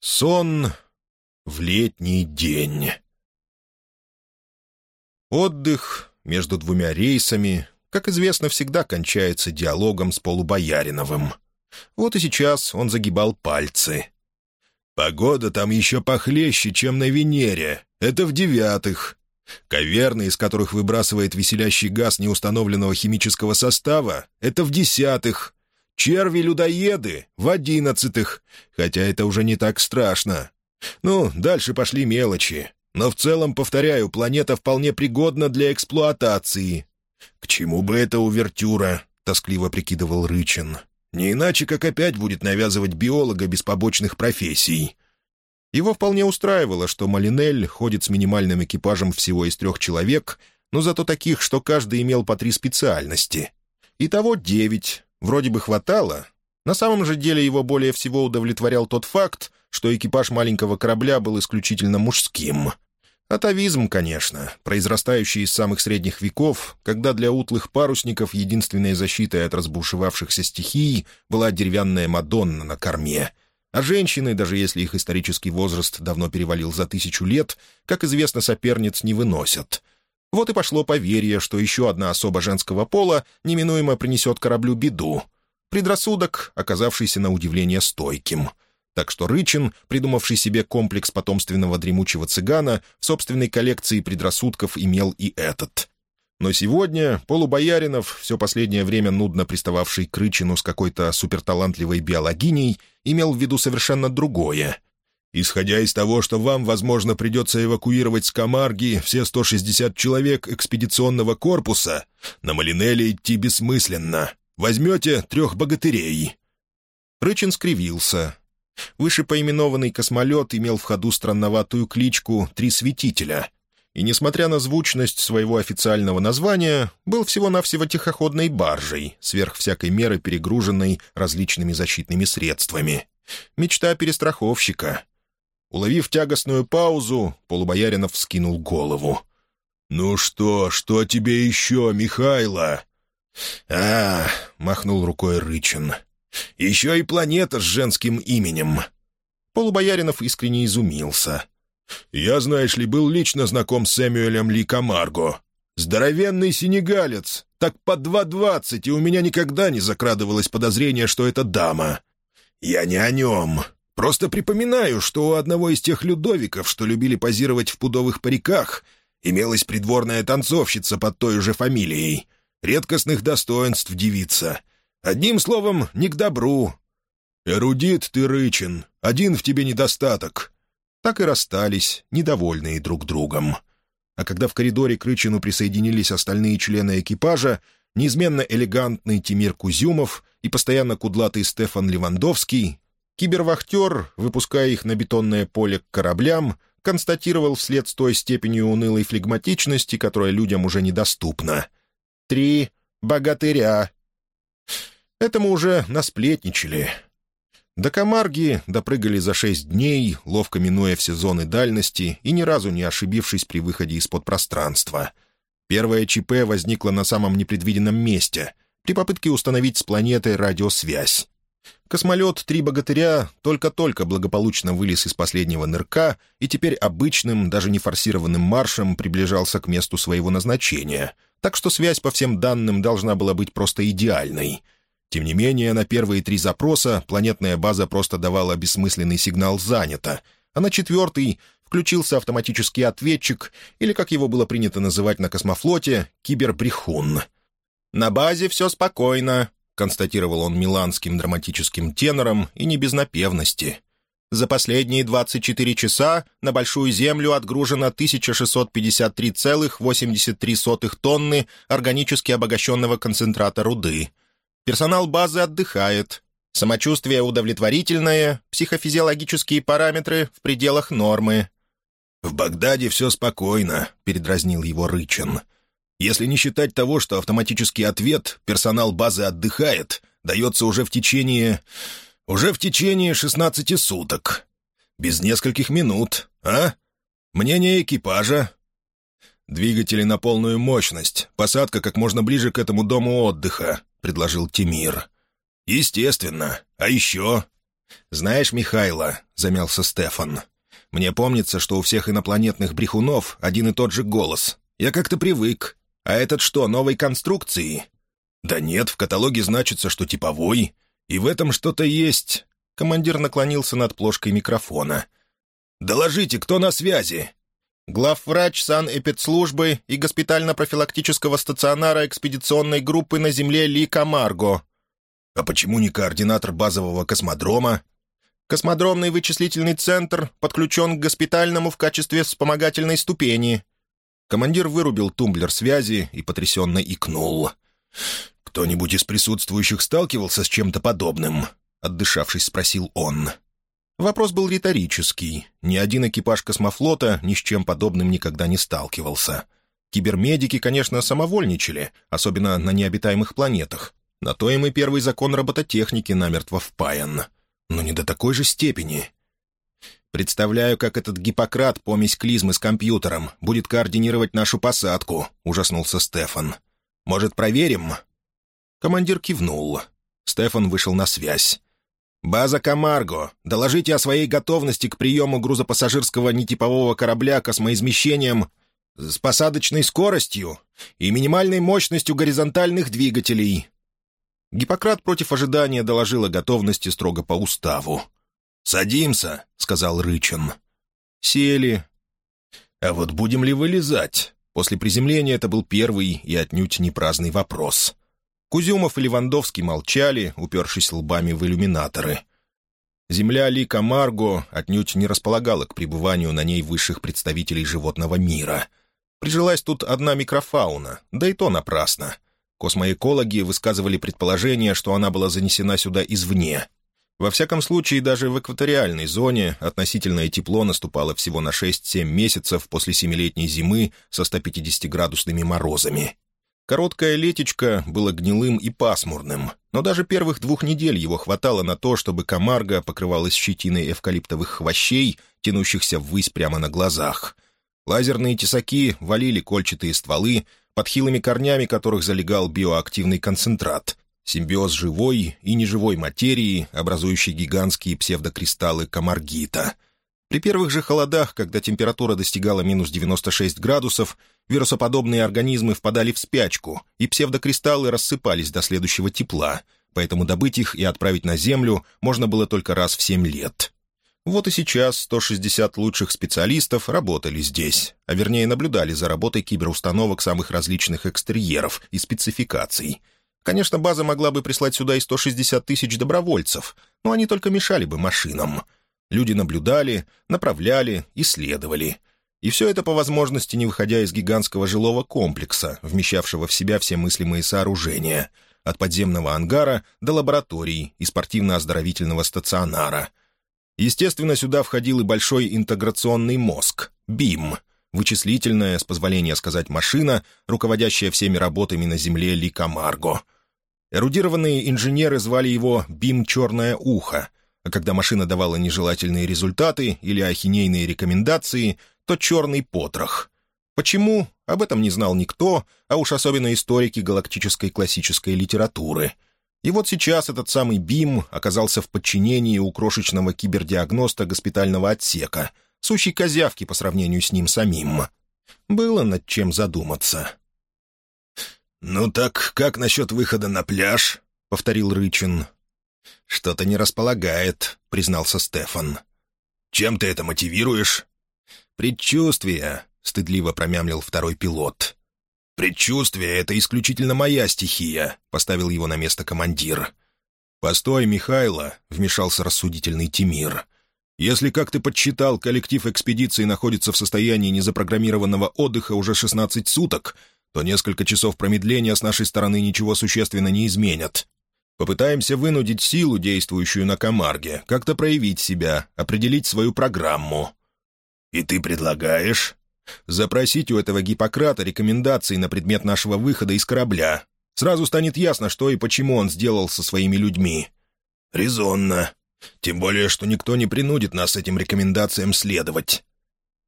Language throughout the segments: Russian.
Сон в летний день. Отдых между двумя рейсами, как известно, всегда кончается диалогом с Полубояриновым. Вот и сейчас он загибал пальцы. «Погода там еще похлеще, чем на Венере. Это в девятых. Каверны, из которых выбрасывает веселящий газ неустановленного химического состава, это в десятых. Черви-людоеды в одиннадцатых, хотя это уже не так страшно. Ну, дальше пошли мелочи. Но в целом, повторяю, планета вполне пригодна для эксплуатации. «К чему бы эта увертюра?» — тоскливо прикидывал Рычин. «Не иначе, как опять будет навязывать биолога без побочных профессий». Его вполне устраивало, что Малинель ходит с минимальным экипажем всего из трех человек, но зато таких, что каждый имел по три специальности. Итого девять, Вроде бы хватало. На самом же деле его более всего удовлетворял тот факт, что экипаж маленького корабля был исключительно мужским. Атовизм, конечно, произрастающий из самых средних веков, когда для утлых парусников единственной защитой от разбушевавшихся стихий была деревянная Мадонна на корме. А женщины, даже если их исторический возраст давно перевалил за тысячу лет, как известно, соперниц не выносят — вот и пошло поверье, что еще одна особа женского пола неминуемо принесет кораблю беду. Предрассудок, оказавшийся на удивление стойким. Так что Рычин, придумавший себе комплекс потомственного дремучего цыгана, в собственной коллекции предрассудков имел и этот. Но сегодня полубояринов, все последнее время нудно пристававший к Рычину с какой-то суперталантливой биологиней, имел в виду совершенно другое — Исходя из того, что вам, возможно, придется эвакуировать с Камарги все 160 человек экспедиционного корпуса, на Малинелле идти бессмысленно. Возьмете трех богатырей». Рычин скривился. Выше поименованный космолет имел в ходу странноватую кличку «Три светителя», и, несмотря на звучность своего официального названия, был всего-навсего тихоходной баржей, сверх всякой меры перегруженной различными защитными средствами. Мечта перестраховщика — Уловив тягостную паузу, полубояринов вскинул голову. «Ну что, что тебе еще, Михайло?» «А, — махнул рукой Рычин, — еще и планета с женским именем». Полубояринов искренне изумился. «Я, знаешь ли, был лично знаком с Сэмюэлем Ли Камарго. Здоровенный сенегалец, так по два двадцать, и у меня никогда не закрадывалось подозрение, что это дама. Я не о нем. Просто припоминаю, что у одного из тех Людовиков, что любили позировать в пудовых париках, имелась придворная танцовщица под той же фамилией. Редкостных достоинств девица. Одним словом, не к добру. «Эрудит ты, Рычин, один в тебе недостаток». Так и расстались, недовольные друг другом. А когда в коридоре к Рычину присоединились остальные члены экипажа, неизменно элегантный Тимир Кузюмов и постоянно кудлатый Стефан Левандовский, Кибервахтер, выпуская их на бетонное поле к кораблям, констатировал вслед с той степенью унылой флегматичности, которая людям уже недоступна. «Три богатыря». Этому уже насплетничали. До Камарги допрыгали за шесть дней, ловко минуя все зоны дальности и ни разу не ошибившись при выходе из-под пространства. Первое ЧП возникло на самом непредвиденном месте — при попытке установить с планетой радиосвязь. Космолет «Три богатыря» только-только благополучно вылез из последнего нырка и теперь обычным, даже не форсированным маршем приближался к месту своего назначения, так что связь по всем данным должна была быть просто идеальной. Тем не менее, на первые три запроса планетная база просто давала бессмысленный сигнал «занято», а на четвертый включился автоматический ответчик, или, как его было принято называть на космофлоте, кибербрехун. «На базе все спокойно», констатировал он миланским драматическим тенором и не без напевности. За последние 24 часа на Большую Землю отгружено 1653,83 тонны органически обогащенного концентрата руды. Персонал базы отдыхает. Самочувствие удовлетворительное, психофизиологические параметры в пределах нормы. «В Багдаде все спокойно», — передразнил его Рычин. Если не считать того, что автоматический ответ «персонал базы отдыхает» дается уже в течение... уже в течение 16 суток. Без нескольких минут, а? Мнение экипажа? «Двигатели на полную мощность, посадка как можно ближе к этому дому отдыха», — предложил Тимир. «Естественно. А еще?» «Знаешь, Михайло», — замялся Стефан, — «мне помнится, что у всех инопланетных брехунов один и тот же голос. Я как-то привык. А этот что, новой конструкции?» «Да нет, в каталоге значится, что типовой. И в этом что-то есть». Командир наклонился над плошкой микрофона. «Доложите, кто на связи?» главврач санэпидслужбы и госпитально-профилактического стационара экспедиционной группы на Земле Ли Камарго». «А почему не координатор базового космодрома?» «Космодромный вычислительный центр подключен к госпитальному в качестве вспомогательной ступени». Командир вырубил тумблер связи и потрясенно икнул. «Кто-нибудь из присутствующих сталкивался с чем-то подобным?» — отдышавшись, спросил он. Вопрос был риторический. Ни один экипаж космофлота ни с чем подобным никогда не сталкивался. Кибермедики, конечно, самовольничали, особенно на необитаемых планетах. На то им и первый закон робототехники намертво впаян. Но не до такой же степени. «Представляю, как этот Гиппократ, помесь клизмы с компьютером, будет координировать нашу посадку», — ужаснулся Стефан. «Может, проверим?» Командир кивнул. Стефан вышел на связь. «База Камарго, доложите о своей готовности к приему грузопассажирского нетипового корабля космоизмещением с посадочной скоростью и минимальной мощностью горизонтальных двигателей». Гиппократ против ожидания доложил о готовности строго по уставу. «Садимся», — сказал Рычин. Сели. «А вот будем ли вылезать?» После приземления это был первый и отнюдь не праздный вопрос. Кузюмов и Левандовский молчали, упершись лбами в иллюминаторы. Земля Ли Камарго отнюдь не располагала к пребыванию на ней высших представителей животного мира. Прижилась тут одна микрофауна, да и то напрасно. Космоэкологи высказывали предположение, что она была занесена сюда извне. Во всяком случае, даже в экваториальной зоне относительное тепло наступало всего на 6-7 месяцев после семилетней зимы со 150-градусными морозами. Короткое летечко было гнилым и пасмурным, но даже первых двух недель его хватало на то, чтобы комарга покрывалась щетиной эвкалиптовых хвощей, тянущихся ввысь прямо на глазах. Лазерные тесаки валили кольчатые стволы, под хилыми корнями которых залегал биоактивный концентрат, симбиоз живой и неживой материи, образующий гигантские псевдокристаллы комаргита — при первых же холодах, когда температура достигала минус 96 градусов, вирусоподобные организмы впадали в спячку, и псевдокристаллы рассыпались до следующего тепла, поэтому добыть их и отправить на Землю можно было только раз в 7 лет. Вот и сейчас 160 лучших специалистов работали здесь, а вернее наблюдали за работой киберустановок самых различных экстерьеров и спецификаций. Конечно, база могла бы прислать сюда и 160 тысяч добровольцев, но они только мешали бы машинам — Люди наблюдали, направляли, исследовали. И все это по возможности не выходя из гигантского жилого комплекса, вмещавшего в себя все мыслимые сооружения, от подземного ангара до лабораторий и спортивно-оздоровительного стационара. Естественно, сюда входил и большой интеграционный мозг — БИМ, вычислительная, с позволения сказать, машина, руководящая всеми работами на Земле Ли Камарго. Эрудированные инженеры звали его «БИМ Черное Ухо», а когда машина давала нежелательные результаты или ахинейные рекомендации, то черный потрох. Почему? Об этом не знал никто, а уж особенно историки галактической классической литературы. И вот сейчас этот самый БИМ оказался в подчинении у крошечного кибердиагноста госпитального отсека, сущей козявки по сравнению с ним самим. Было над чем задуматься. «Ну так как насчет выхода на пляж?» — повторил Рычин. «Что-то не располагает», — признался Стефан. «Чем ты это мотивируешь?» «Предчувствие», — стыдливо промямлил второй пилот. «Предчувствие — это исключительно моя стихия», — поставил его на место командир. «Постой, Михайло», — вмешался рассудительный Тимир. «Если, как ты подсчитал, коллектив экспедиции находится в состоянии незапрограммированного отдыха уже 16 суток, то несколько часов промедления с нашей стороны ничего существенно не изменят. Попытаемся вынудить силу, действующую на Камарге, как-то проявить себя, определить свою программу». «И ты предлагаешь?» «Запросить у этого Гиппократа рекомендации на предмет нашего выхода из корабля. Сразу станет ясно, что и почему он сделал со своими людьми». «Резонно. Тем более, что никто не принудит нас этим рекомендациям следовать».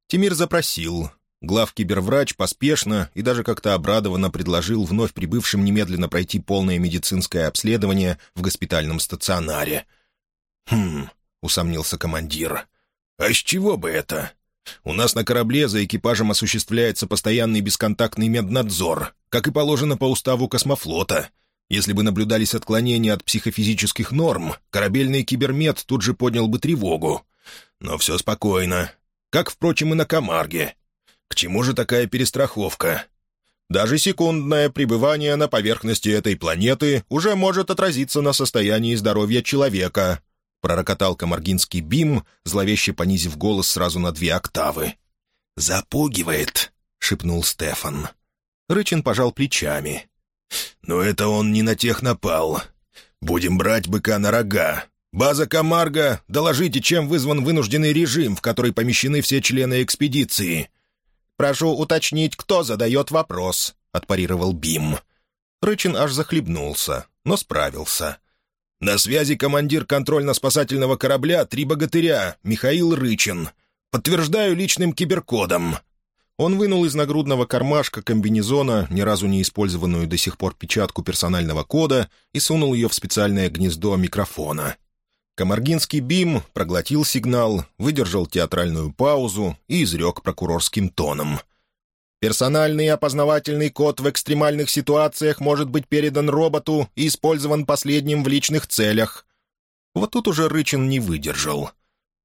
Тимир запросил. Главкиберврач поспешно и даже как-то обрадованно предложил вновь прибывшим немедленно пройти полное медицинское обследование в госпитальном стационаре. «Хм, — усомнился командир. «А с чего бы это? У нас на корабле за экипажем осуществляется постоянный бесконтактный меднадзор, как и положено по уставу космофлота. Если бы наблюдались отклонения от психофизических норм, корабельный кибермед тут же поднял бы тревогу. Но все спокойно. Как, впрочем, и на Камарге. К чему же такая перестраховка? Даже секундное пребывание на поверхности этой планеты уже может отразиться на состоянии здоровья человека», — пророкотал Камаргинский бим, зловеще понизив голос сразу на две октавы. «Запугивает», — шепнул Стефан. Рычин пожал плечами. «Но это он не на тех напал. Будем брать быка на рога. База Камарга, доложите, чем вызван вынужденный режим, в который помещены все члены экспедиции. «Прошу уточнить, кто задает вопрос», — отпарировал Бим. Рычин аж захлебнулся, но справился. «На связи командир контрольно-спасательного корабля «Три богатыря» Михаил Рычин. Подтверждаю личным киберкодом». Он вынул из нагрудного кармашка комбинезона ни разу не использованную до сих пор печатку персонального кода и сунул ее в специальное гнездо микрофона. Комаргинский бим проглотил сигнал, выдержал театральную паузу и изрек прокурорским тоном. «Персональный опознавательный код в экстремальных ситуациях может быть передан роботу и использован последним в личных целях». Вот тут уже Рычин не выдержал.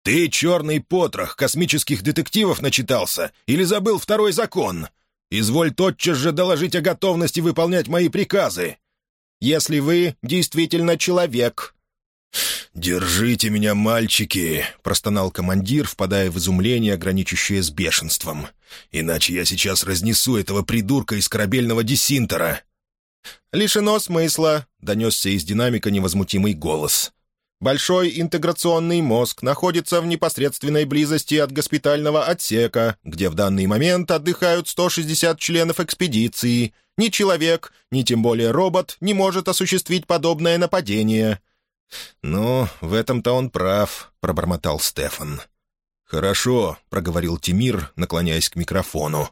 «Ты, черный потрох, космических детективов начитался или забыл второй закон? Изволь тотчас же доложить о готовности выполнять мои приказы». «Если вы действительно человек», «Держите меня, мальчики!» — простонал командир, впадая в изумление, граничащее с бешенством. «Иначе я сейчас разнесу этого придурка из корабельного десинтера!» «Лишено смысла», — донесся из динамика невозмутимый голос. «Большой интеграционный мозг находится в непосредственной близости от госпитального отсека, где в данный момент отдыхают 160 членов экспедиции. Ни человек, ни тем более робот не может осуществить подобное нападение». «Ну, в этом-то он прав», — пробормотал Стефан. «Хорошо», — проговорил Тимир, наклоняясь к микрофону.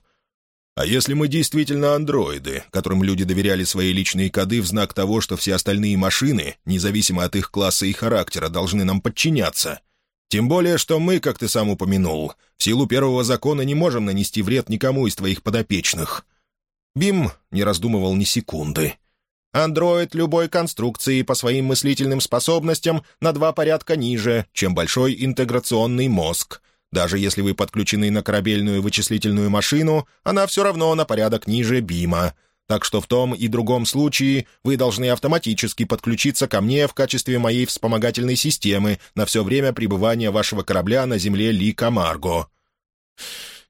«А если мы действительно андроиды, которым люди доверяли свои личные коды в знак того, что все остальные машины, независимо от их класса и характера, должны нам подчиняться? Тем более, что мы, как ты сам упомянул, в силу первого закона не можем нанести вред никому из твоих подопечных». Бим не раздумывал ни секунды. Андроид любой конструкции по своим мыслительным способностям на два порядка ниже, чем большой интеграционный мозг. Даже если вы подключены на корабельную вычислительную машину, она все равно на порядок ниже бима. Так что в том и другом случае вы должны автоматически подключиться ко мне в качестве моей вспомогательной системы на все время пребывания вашего корабля на земле Ли Камарго».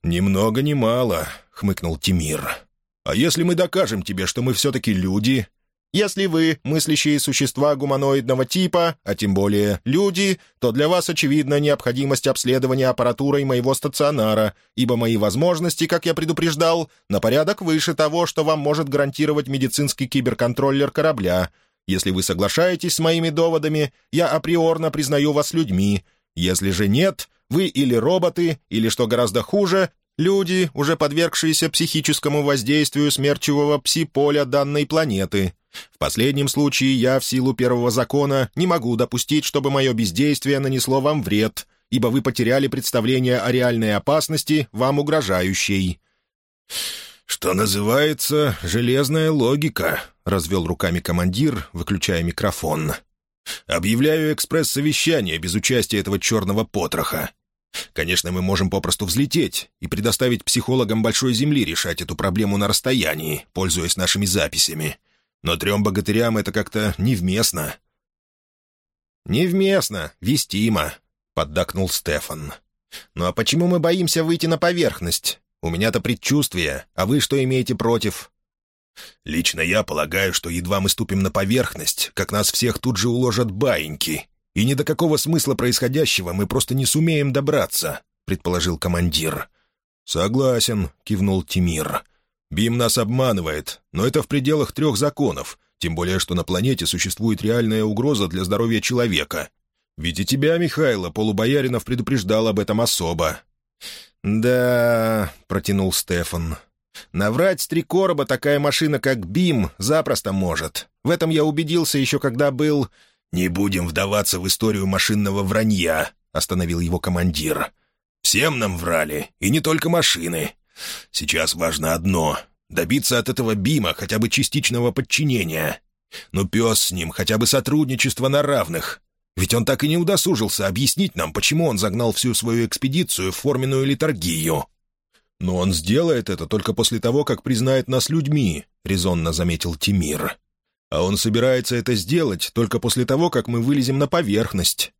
«Ни много ни мало», — хмыкнул Тимир. «А если мы докажем тебе, что мы все-таки люди, если вы мыслящие существа гуманоидного типа, а тем более люди, то для вас очевидна необходимость обследования аппаратурой моего стационара, ибо мои возможности, как я предупреждал, на порядок выше того, что вам может гарантировать медицинский киберконтроллер корабля. Если вы соглашаетесь с моими доводами, я априорно признаю вас людьми. Если же нет, вы или роботы, или, что гораздо хуже, люди, уже подвергшиеся психическому воздействию смерчевого пси-поля данной планеты. В последнем случае я, в силу первого закона, не могу допустить, чтобы мое бездействие нанесло вам вред, ибо вы потеряли представление о реальной опасности, вам угрожающей». «Что называется, железная логика», — развел руками командир, выключая микрофон. «Объявляю экспресс-совещание без участия этого черного потроха. Конечно, мы можем попросту взлететь и предоставить психологам Большой Земли решать эту проблему на расстоянии, пользуясь нашими записями. Но трем богатырям это как-то невместно». «Невместно, вестимо», — поддакнул Стефан. «Ну а почему мы боимся выйти на поверхность? У меня-то предчувствие, а вы что имеете против?» «Лично я полагаю, что едва мы ступим на поверхность, как нас всех тут же уложат баиньки, и ни до какого смысла происходящего мы просто не сумеем добраться», — предположил командир. «Согласен», — кивнул Тимир. Бим нас обманывает, но это в пределах трех законов, тем более что на планете существует реальная угроза для здоровья человека. Ведь и тебя, Михайло, полубояринов предупреждал об этом особо». «Да...» — протянул Стефан. «Наврать с три короба такая машина, как Бим, запросто может. В этом я убедился еще когда был... «Не будем вдаваться в историю машинного вранья», — остановил его командир. «Всем нам врали, и не только машины. Сейчас важно одно — добиться от этого Бима хотя бы частичного подчинения. Ну, пес с ним, хотя бы сотрудничество на равных. Ведь он так и не удосужился объяснить нам, почему он загнал всю свою экспедицию в форменную литургию». «Но он сделает это только после того, как признает нас людьми», — резонно заметил Тимир. «А он собирается это сделать только после того, как мы вылезем на поверхность».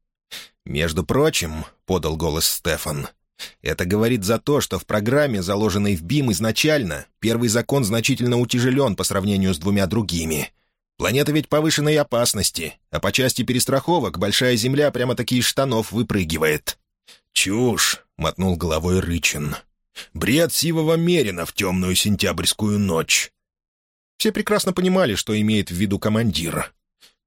«Между прочим», — подал голос Стефан, — «это говорит за то, что в программе, заложенной в БИМ изначально, первый закон значительно утяжелен по сравнению с двумя другими. Планета ведь повышенной опасности, а по части перестраховок Большая Земля прямо-таки из штанов выпрыгивает». «Чушь!» — мотнул головой Рычин. «Бред сивого Мерина в темную сентябрьскую ночь». Все прекрасно понимали, что имеет в виду командир.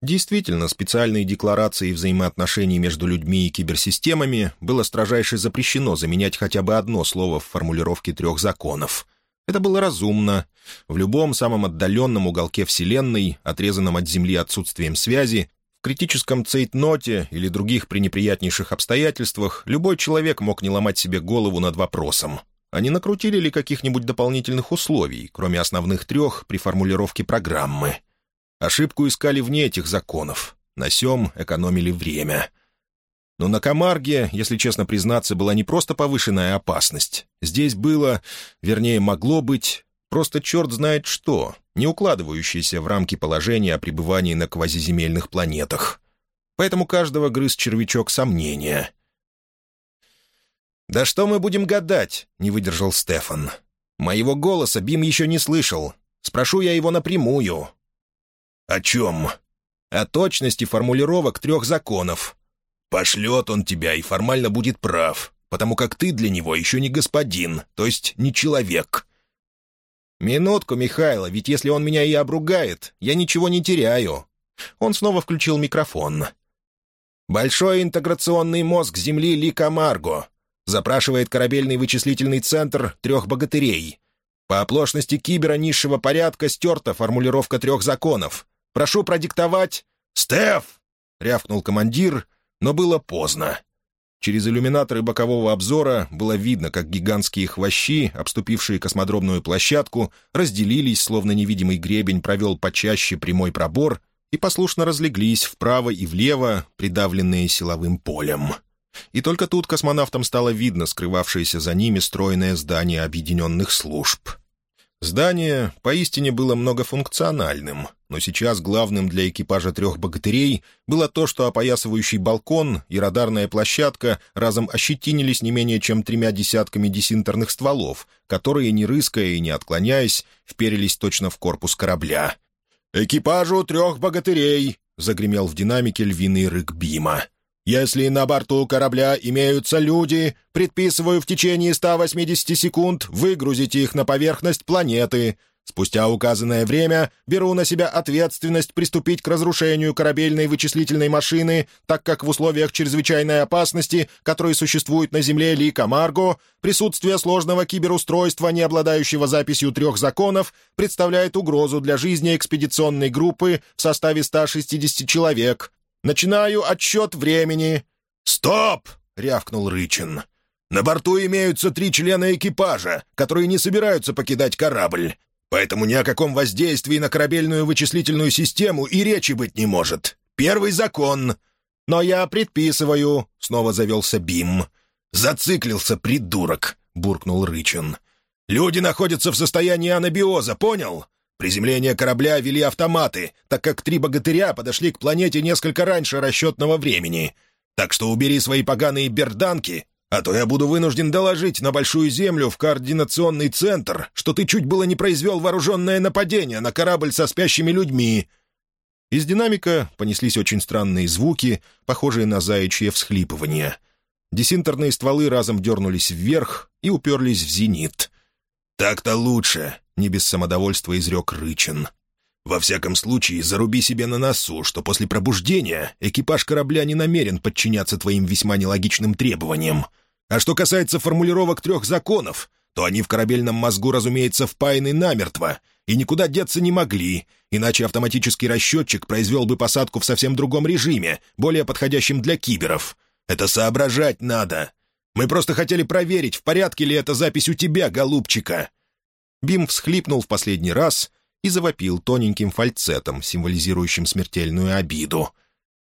Действительно, специальные декларации взаимоотношений между людьми и киберсистемами было строжайше запрещено заменять хотя бы одно слово в формулировке трех законов. Это было разумно. В любом самом отдаленном уголке Вселенной, отрезанном от Земли отсутствием связи, в критическом цейтноте или других пренеприятнейших обстоятельствах любой человек мог не ломать себе голову над вопросом. А не накрутили ли каких-нибудь дополнительных условий, кроме основных трех, при формулировке программы? Ошибку искали вне этих законов. На сём экономили время. Но на Камарге, если честно признаться, была не просто повышенная опасность. Здесь было, вернее, могло быть, просто черт знает что, не укладывающееся в рамки положения о пребывании на квазиземельных планетах. Поэтому каждого грыз червячок сомнения. «Да что мы будем гадать?» — не выдержал Стефан. «Моего голоса Бим еще не слышал. Спрошу я его напрямую». «О чем?» «О точности формулировок трех законов. Пошлет он тебя и формально будет прав, потому как ты для него еще не господин, то есть не человек». «Минутку, Михайло, ведь если он меня и обругает, я ничего не теряю». Он снова включил микрофон. «Большой интеграционный мозг Земли Лика Марго. Запрашивает корабельный вычислительный центр трех богатырей. По оплошности кибера низшего порядка стерта формулировка трех законов. Прошу продиктовать...» «Стеф!» — рявкнул командир, но было поздно. Через иллюминаторы бокового обзора было видно, как гигантские хвощи, обступившие космодромную площадку, разделились, словно невидимый гребень провел почаще прямой пробор и послушно разлеглись вправо и влево, придавленные силовым полем. И только тут космонавтам стало видно скрывавшееся за ними стройное здание объединенных служб — Здание поистине было многофункциональным, но сейчас главным для экипажа трех богатырей было то, что опоясывающий балкон и радарная площадка разом ощетинились не менее чем тремя десятками десинтерных стволов, которые, не рыская и не отклоняясь, вперились точно в корпус корабля. «Экипажу трех богатырей!» — загремел в динамике львиный рык Бима. Если на борту корабля имеются люди, предписываю в течение 180 секунд выгрузить их на поверхность планеты. Спустя указанное время беру на себя ответственность приступить к разрушению корабельной вычислительной машины, так как в условиях чрезвычайной опасности, которые существуют на Земле Лика Марго, присутствие сложного киберустройства, не обладающего записью трех законов, представляет угрозу для жизни экспедиционной группы в составе 160 человек, Начинаю отсчет времени». «Стоп!» — рявкнул Рычин. «На борту имеются три члена экипажа, которые не собираются покидать корабль. Поэтому ни о каком воздействии на корабельную вычислительную систему и речи быть не может. Первый закон. Но я предписываю», — снова завелся Бим. «Зациклился, придурок», — буркнул Рычин. «Люди находятся в состоянии анабиоза, понял? Приземление корабля вели автоматы, так как три богатыря подошли к планете несколько раньше расчетного времени. Так что убери свои поганые берданки, а то я буду вынужден доложить на Большую Землю в координационный центр, что ты чуть было не произвел вооруженное нападение на корабль со спящими людьми». Из динамика понеслись очень странные звуки, похожие на заячье всхлипывание. Десинтерные стволы разом дернулись вверх и уперлись в зенит. «Так-то лучше», — не без самодовольства изрек Рычин. «Во всяком случае, заруби себе на носу, что после пробуждения экипаж корабля не намерен подчиняться твоим весьма нелогичным требованиям. А что касается формулировок трех законов, то они в корабельном мозгу, разумеется, впаяны намертво, и никуда деться не могли, иначе автоматический расчетчик произвел бы посадку в совсем другом режиме, более подходящем для киберов. Это соображать надо. Мы просто хотели проверить, в порядке ли эта запись у тебя, голубчика». Бим всхлипнул в последний раз и завопил тоненьким фальцетом, символизирующим смертельную обиду.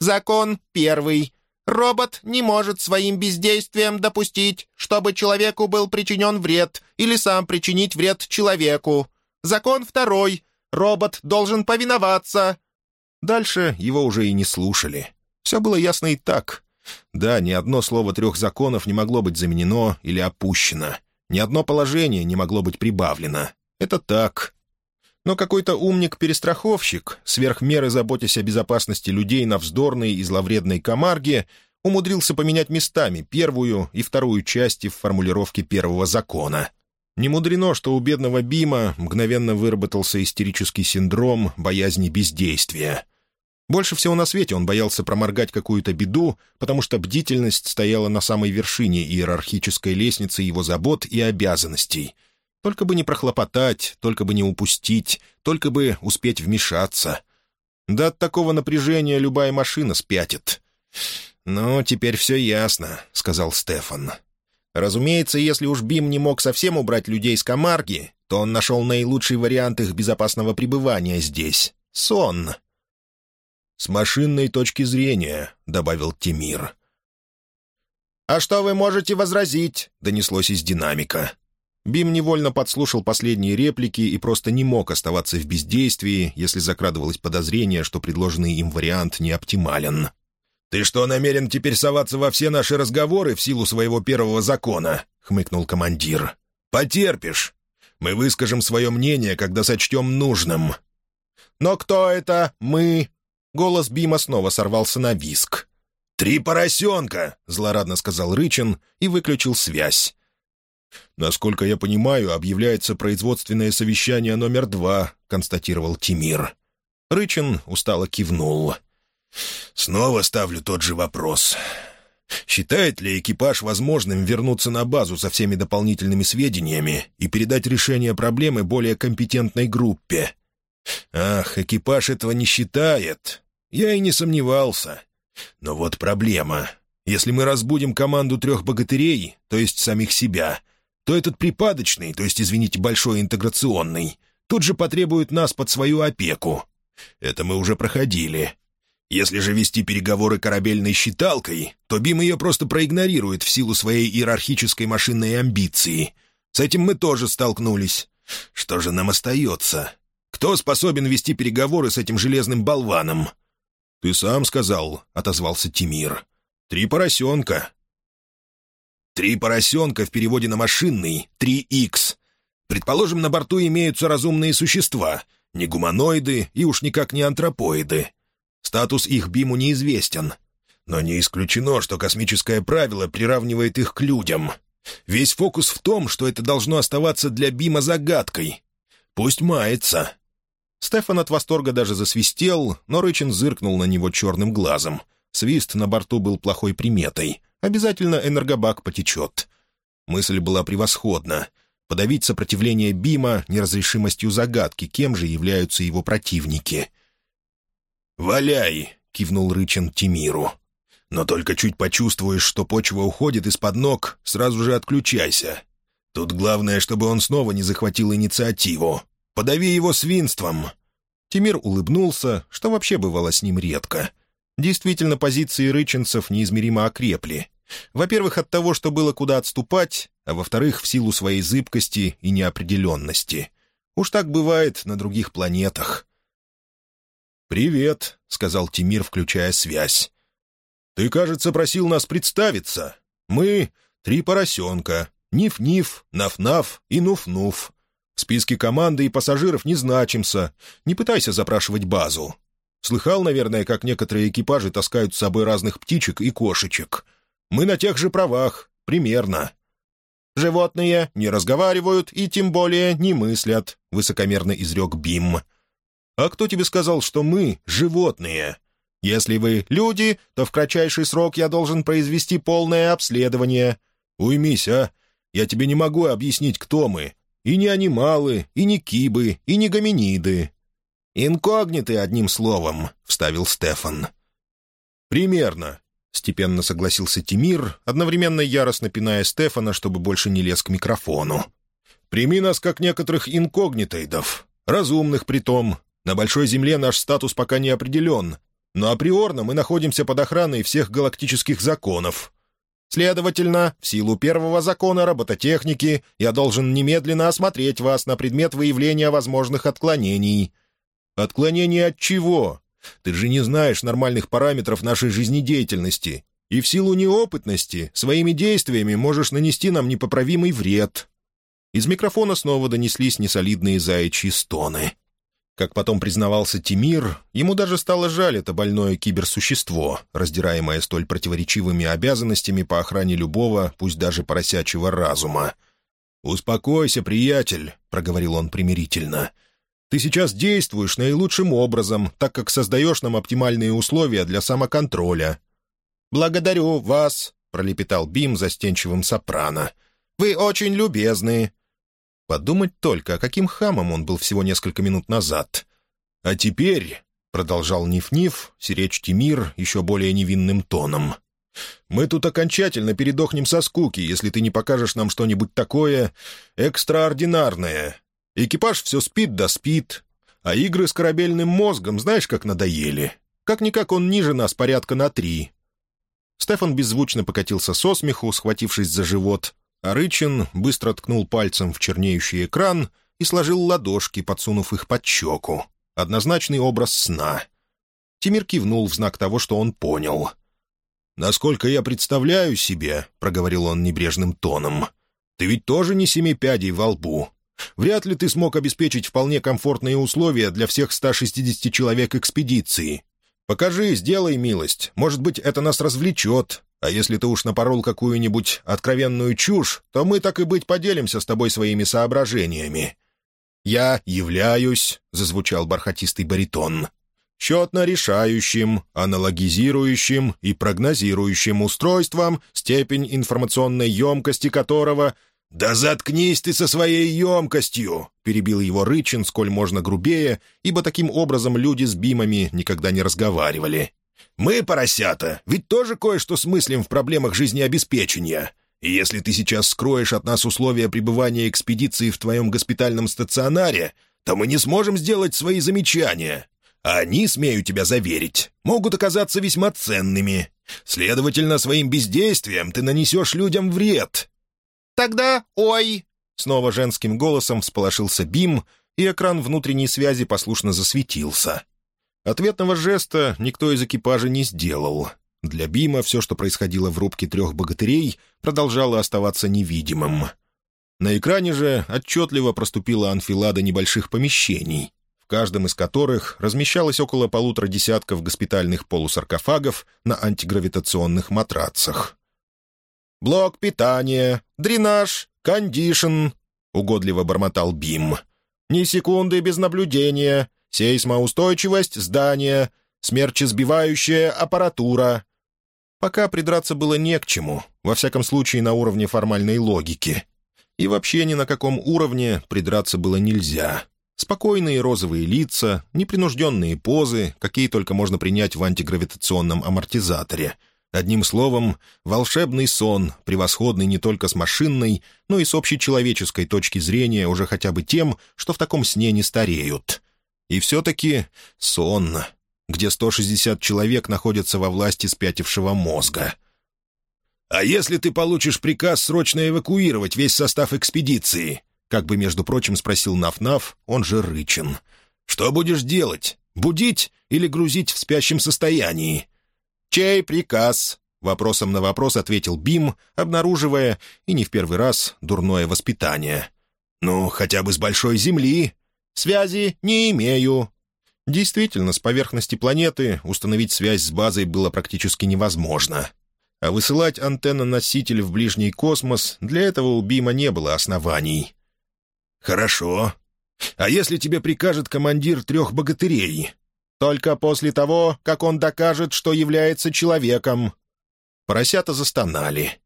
«Закон первый. Робот не может своим бездействием допустить, чтобы человеку был причинен вред или сам причинить вред человеку. Закон второй. Робот должен повиноваться». Дальше его уже и не слушали. Все было ясно и так. Да, ни одно слово трех законов не могло быть заменено или опущено. Ни одно положение не могло быть прибавлено. Это так. Но какой-то умник-перестраховщик, сверх меры заботясь о безопасности людей на вздорной и зловредной Камарге, умудрился поменять местами первую и вторую части в формулировке первого закона. Не мудрено, что у бедного Бима мгновенно выработался истерический синдром боязни бездействия. Больше всего на свете он боялся проморгать какую-то беду, потому что бдительность стояла на самой вершине иерархической лестницы его забот и обязанностей — только бы не прохлопотать, только бы не упустить, только бы успеть вмешаться. Да от такого напряжения любая машина спятит. «Ну, теперь все ясно», — сказал Стефан. «Разумеется, если уж Бим не мог совсем убрать людей с Камарги, то он нашел наилучший вариант их безопасного пребывания здесь — сон». «С машинной точки зрения», — добавил Тимир. «А что вы можете возразить?» — донеслось из динамика. Бим невольно подслушал последние реплики и просто не мог оставаться в бездействии, если закрадывалось подозрение, что предложенный им вариант не оптимален. «Ты что, намерен теперь соваться во все наши разговоры в силу своего первого закона?» — хмыкнул командир. «Потерпишь. Мы выскажем свое мнение, когда сочтем нужным». «Но кто это мы?» Голос Бима снова сорвался на виск. «Три поросенка!» — злорадно сказал Рычин и выключил связь. «Насколько я понимаю, объявляется производственное совещание номер два», — констатировал Тимир. Рычин устало кивнул. «Снова ставлю тот же вопрос. Считает ли экипаж возможным вернуться на базу со всеми дополнительными сведениями и передать решение проблемы более компетентной группе? Ах, экипаж этого не считает. Я и не сомневался. Но вот проблема. Если мы разбудим команду трех богатырей, то есть самих себя, то этот припадочный, то есть, извините, большой интеграционный, тут же потребует нас под свою опеку. Это мы уже проходили. Если же вести переговоры корабельной считалкой, то БИМ ее просто проигнорирует в силу своей иерархической машинной амбиции. С этим мы тоже столкнулись. Что же нам остается? Кто способен вести переговоры с этим железным болваном?» «Ты сам сказал», — отозвался Тимир. «Три поросенка. Три поросенка в переводе на машинный — три икс. Предположим, на борту имеются разумные существа, не гуманоиды и уж никак не антропоиды. Статус их Биму неизвестен. Но не исключено, что космическое правило приравнивает их к людям. Весь фокус в том, что это должно оставаться для Бима загадкой. Пусть мается. Стефан от восторга даже засвистел, но Рычин зыркнул на него черным глазом. Свист на борту был плохой приметой — Обязательно энергобак потечет. Мысль была превосходна. Подавить сопротивление Бима неразрешимостью загадки, кем же являются его противники. «Валяй!» — кивнул Рычин Тимиру. «Но только чуть почувствуешь, что почва уходит из-под ног, сразу же отключайся. Тут главное, чтобы он снова не захватил инициативу. Подави его свинством!» Тимир улыбнулся, что вообще бывало с ним редко. Действительно, позиции рыченцев неизмеримо окрепли. Во-первых, от того, что было куда отступать, а во-вторых, в силу своей зыбкости и неопределенности. Уж так бывает на других планетах. «Привет», — сказал Тимир, включая связь. «Ты, кажется, просил нас представиться. Мы — три поросенка. Ниф-ниф, наф-наф и нуф-нуф. В списке команды и пассажиров не значимся. Не пытайся запрашивать базу. Слыхал, наверное, как некоторые экипажи таскают с собой разных птичек и кошечек. Мы на тех же правах, примерно». «Животные не разговаривают и тем более не мыслят», — высокомерно изрек Бим. «А кто тебе сказал, что мы — животные?» «Если вы люди, то в кратчайший срок я должен произвести полное обследование». «Уймись, а! Я тебе не могу объяснить, кто мы. И не анималы, и не кибы, и не гоминиды». «Инкогниты, одним словом», — вставил Стефан. «Примерно», — степенно согласился Тимир, одновременно яростно пиная Стефана, чтобы больше не лез к микрофону. «Прими нас, как некоторых инкогнитоидов, разумных притом. На Большой Земле наш статус пока не определен, но априорно мы находимся под охраной всех галактических законов. Следовательно, в силу первого закона робототехники я должен немедленно осмотреть вас на предмет выявления возможных отклонений. Отклонений от чего? Ты же не знаешь нормальных параметров нашей жизнедеятельности, и в силу неопытности своими действиями можешь нанести нам непоправимый вред». Из микрофона снова донеслись несолидные заячьи стоны. Как потом признавался Тимир, ему даже стало жаль это больное киберсущество, раздираемое столь противоречивыми обязанностями по охране любого, пусть даже поросячьего разума. «Успокойся, приятель», — проговорил он примирительно. «Ты сейчас действуешь наилучшим образом, так как создаешь нам оптимальные условия для самоконтроля». «Благодарю вас», — пролепетал Бим застенчивым сопрано. «Вы очень любезны. Подумать только, а каким хамом он был всего несколько минут назад. «А теперь», — продолжал Ниф-Ниф, сиречь Тимир еще более невинным тоном, «мы тут окончательно передохнем со скуки, если ты не покажешь нам что-нибудь такое экстраординарное. Экипаж все спит да спит, а игры с корабельным мозгом знаешь, как надоели. Как-никак он ниже нас порядка на три». Стефан беззвучно покатился со смеху, схватившись за живот, а Рычин быстро ткнул пальцем в чернеющий экран и сложил ладошки, подсунув их под щеку. Однозначный образ сна. Тимир кивнул в знак того, что он понял. «Насколько я представляю себе», — проговорил он небрежным тоном, — «ты ведь тоже не семи пядей во лбу. Вряд ли ты смог обеспечить вполне комфортные условия для всех 160 человек экспедиции. Покажи, сделай милость. Может быть, это нас развлечет. А если ты уж напорол какую-нибудь откровенную чушь, то мы, так и быть, поделимся с тобой своими соображениями». «Я являюсь», — зазвучал бархатистый баритон, «счетно-решающим, аналогизирующим и прогнозирующим устройством, степень информационной емкости которого...» «Да заткнись ты со своей емкостью!» — перебил его Рычин, сколь можно грубее, ибо таким образом люди с бимами никогда не разговаривали. Мы, поросята, ведь тоже кое-что смыслим в проблемах жизнеобеспечения. И если ты сейчас скроешь от нас условия пребывания экспедиции в твоем госпитальном стационаре, то мы не сможем сделать свои замечания. А они, смею тебя заверить, могут оказаться весьма ценными. Следовательно, своим бездействием ты нанесешь людям вред». «Тогда ой!» Снова женским голосом всполошился Бим, и экран внутренней связи послушно засветился. Ответного жеста никто из экипажа не сделал. Для Бима все, что происходило в рубке трех богатырей, продолжало оставаться невидимым. На экране же отчетливо проступила анфилада небольших помещений, в каждом из которых размещалось около полутора десятков госпитальных полусаркофагов на антигравитационных матрацах. «Блок питания, дренаж, кондишн», — угодливо бормотал Бим. «Ни секунды без наблюдения, сейсмоустойчивость здания, смерчесбивающая аппаратура. Пока придраться было не к чему, во всяком случае на уровне формальной логики. И вообще ни на каком уровне придраться было нельзя. Спокойные розовые лица, непринужденные позы, какие только можно принять в антигравитационном амортизаторе. Одним словом, волшебный сон, превосходный не только с машинной, но и с общечеловеческой точки зрения уже хотя бы тем, что в таком сне не стареют. И все-таки сон, где 160 человек находятся во власти спятившего мозга. «А если ты получишь приказ срочно эвакуировать весь состав экспедиции?» Как бы, между прочим, спросил Наф-Наф, он же Рычин. «Что будешь делать? Будить или грузить в спящем состоянии?» «Чей приказ?» — вопросом на вопрос ответил Бим, обнаруживая, и не в первый раз, дурное воспитание. «Ну, хотя бы с большой земли», «Связи не имею». Действительно, с поверхности планеты установить связь с базой было практически невозможно. А высылать антенна-носитель в ближний космос для этого у Бима не было оснований. «Хорошо. А если тебе прикажет командир трех богатырей?» «Только после того, как он докажет, что является человеком». Поросята застонали.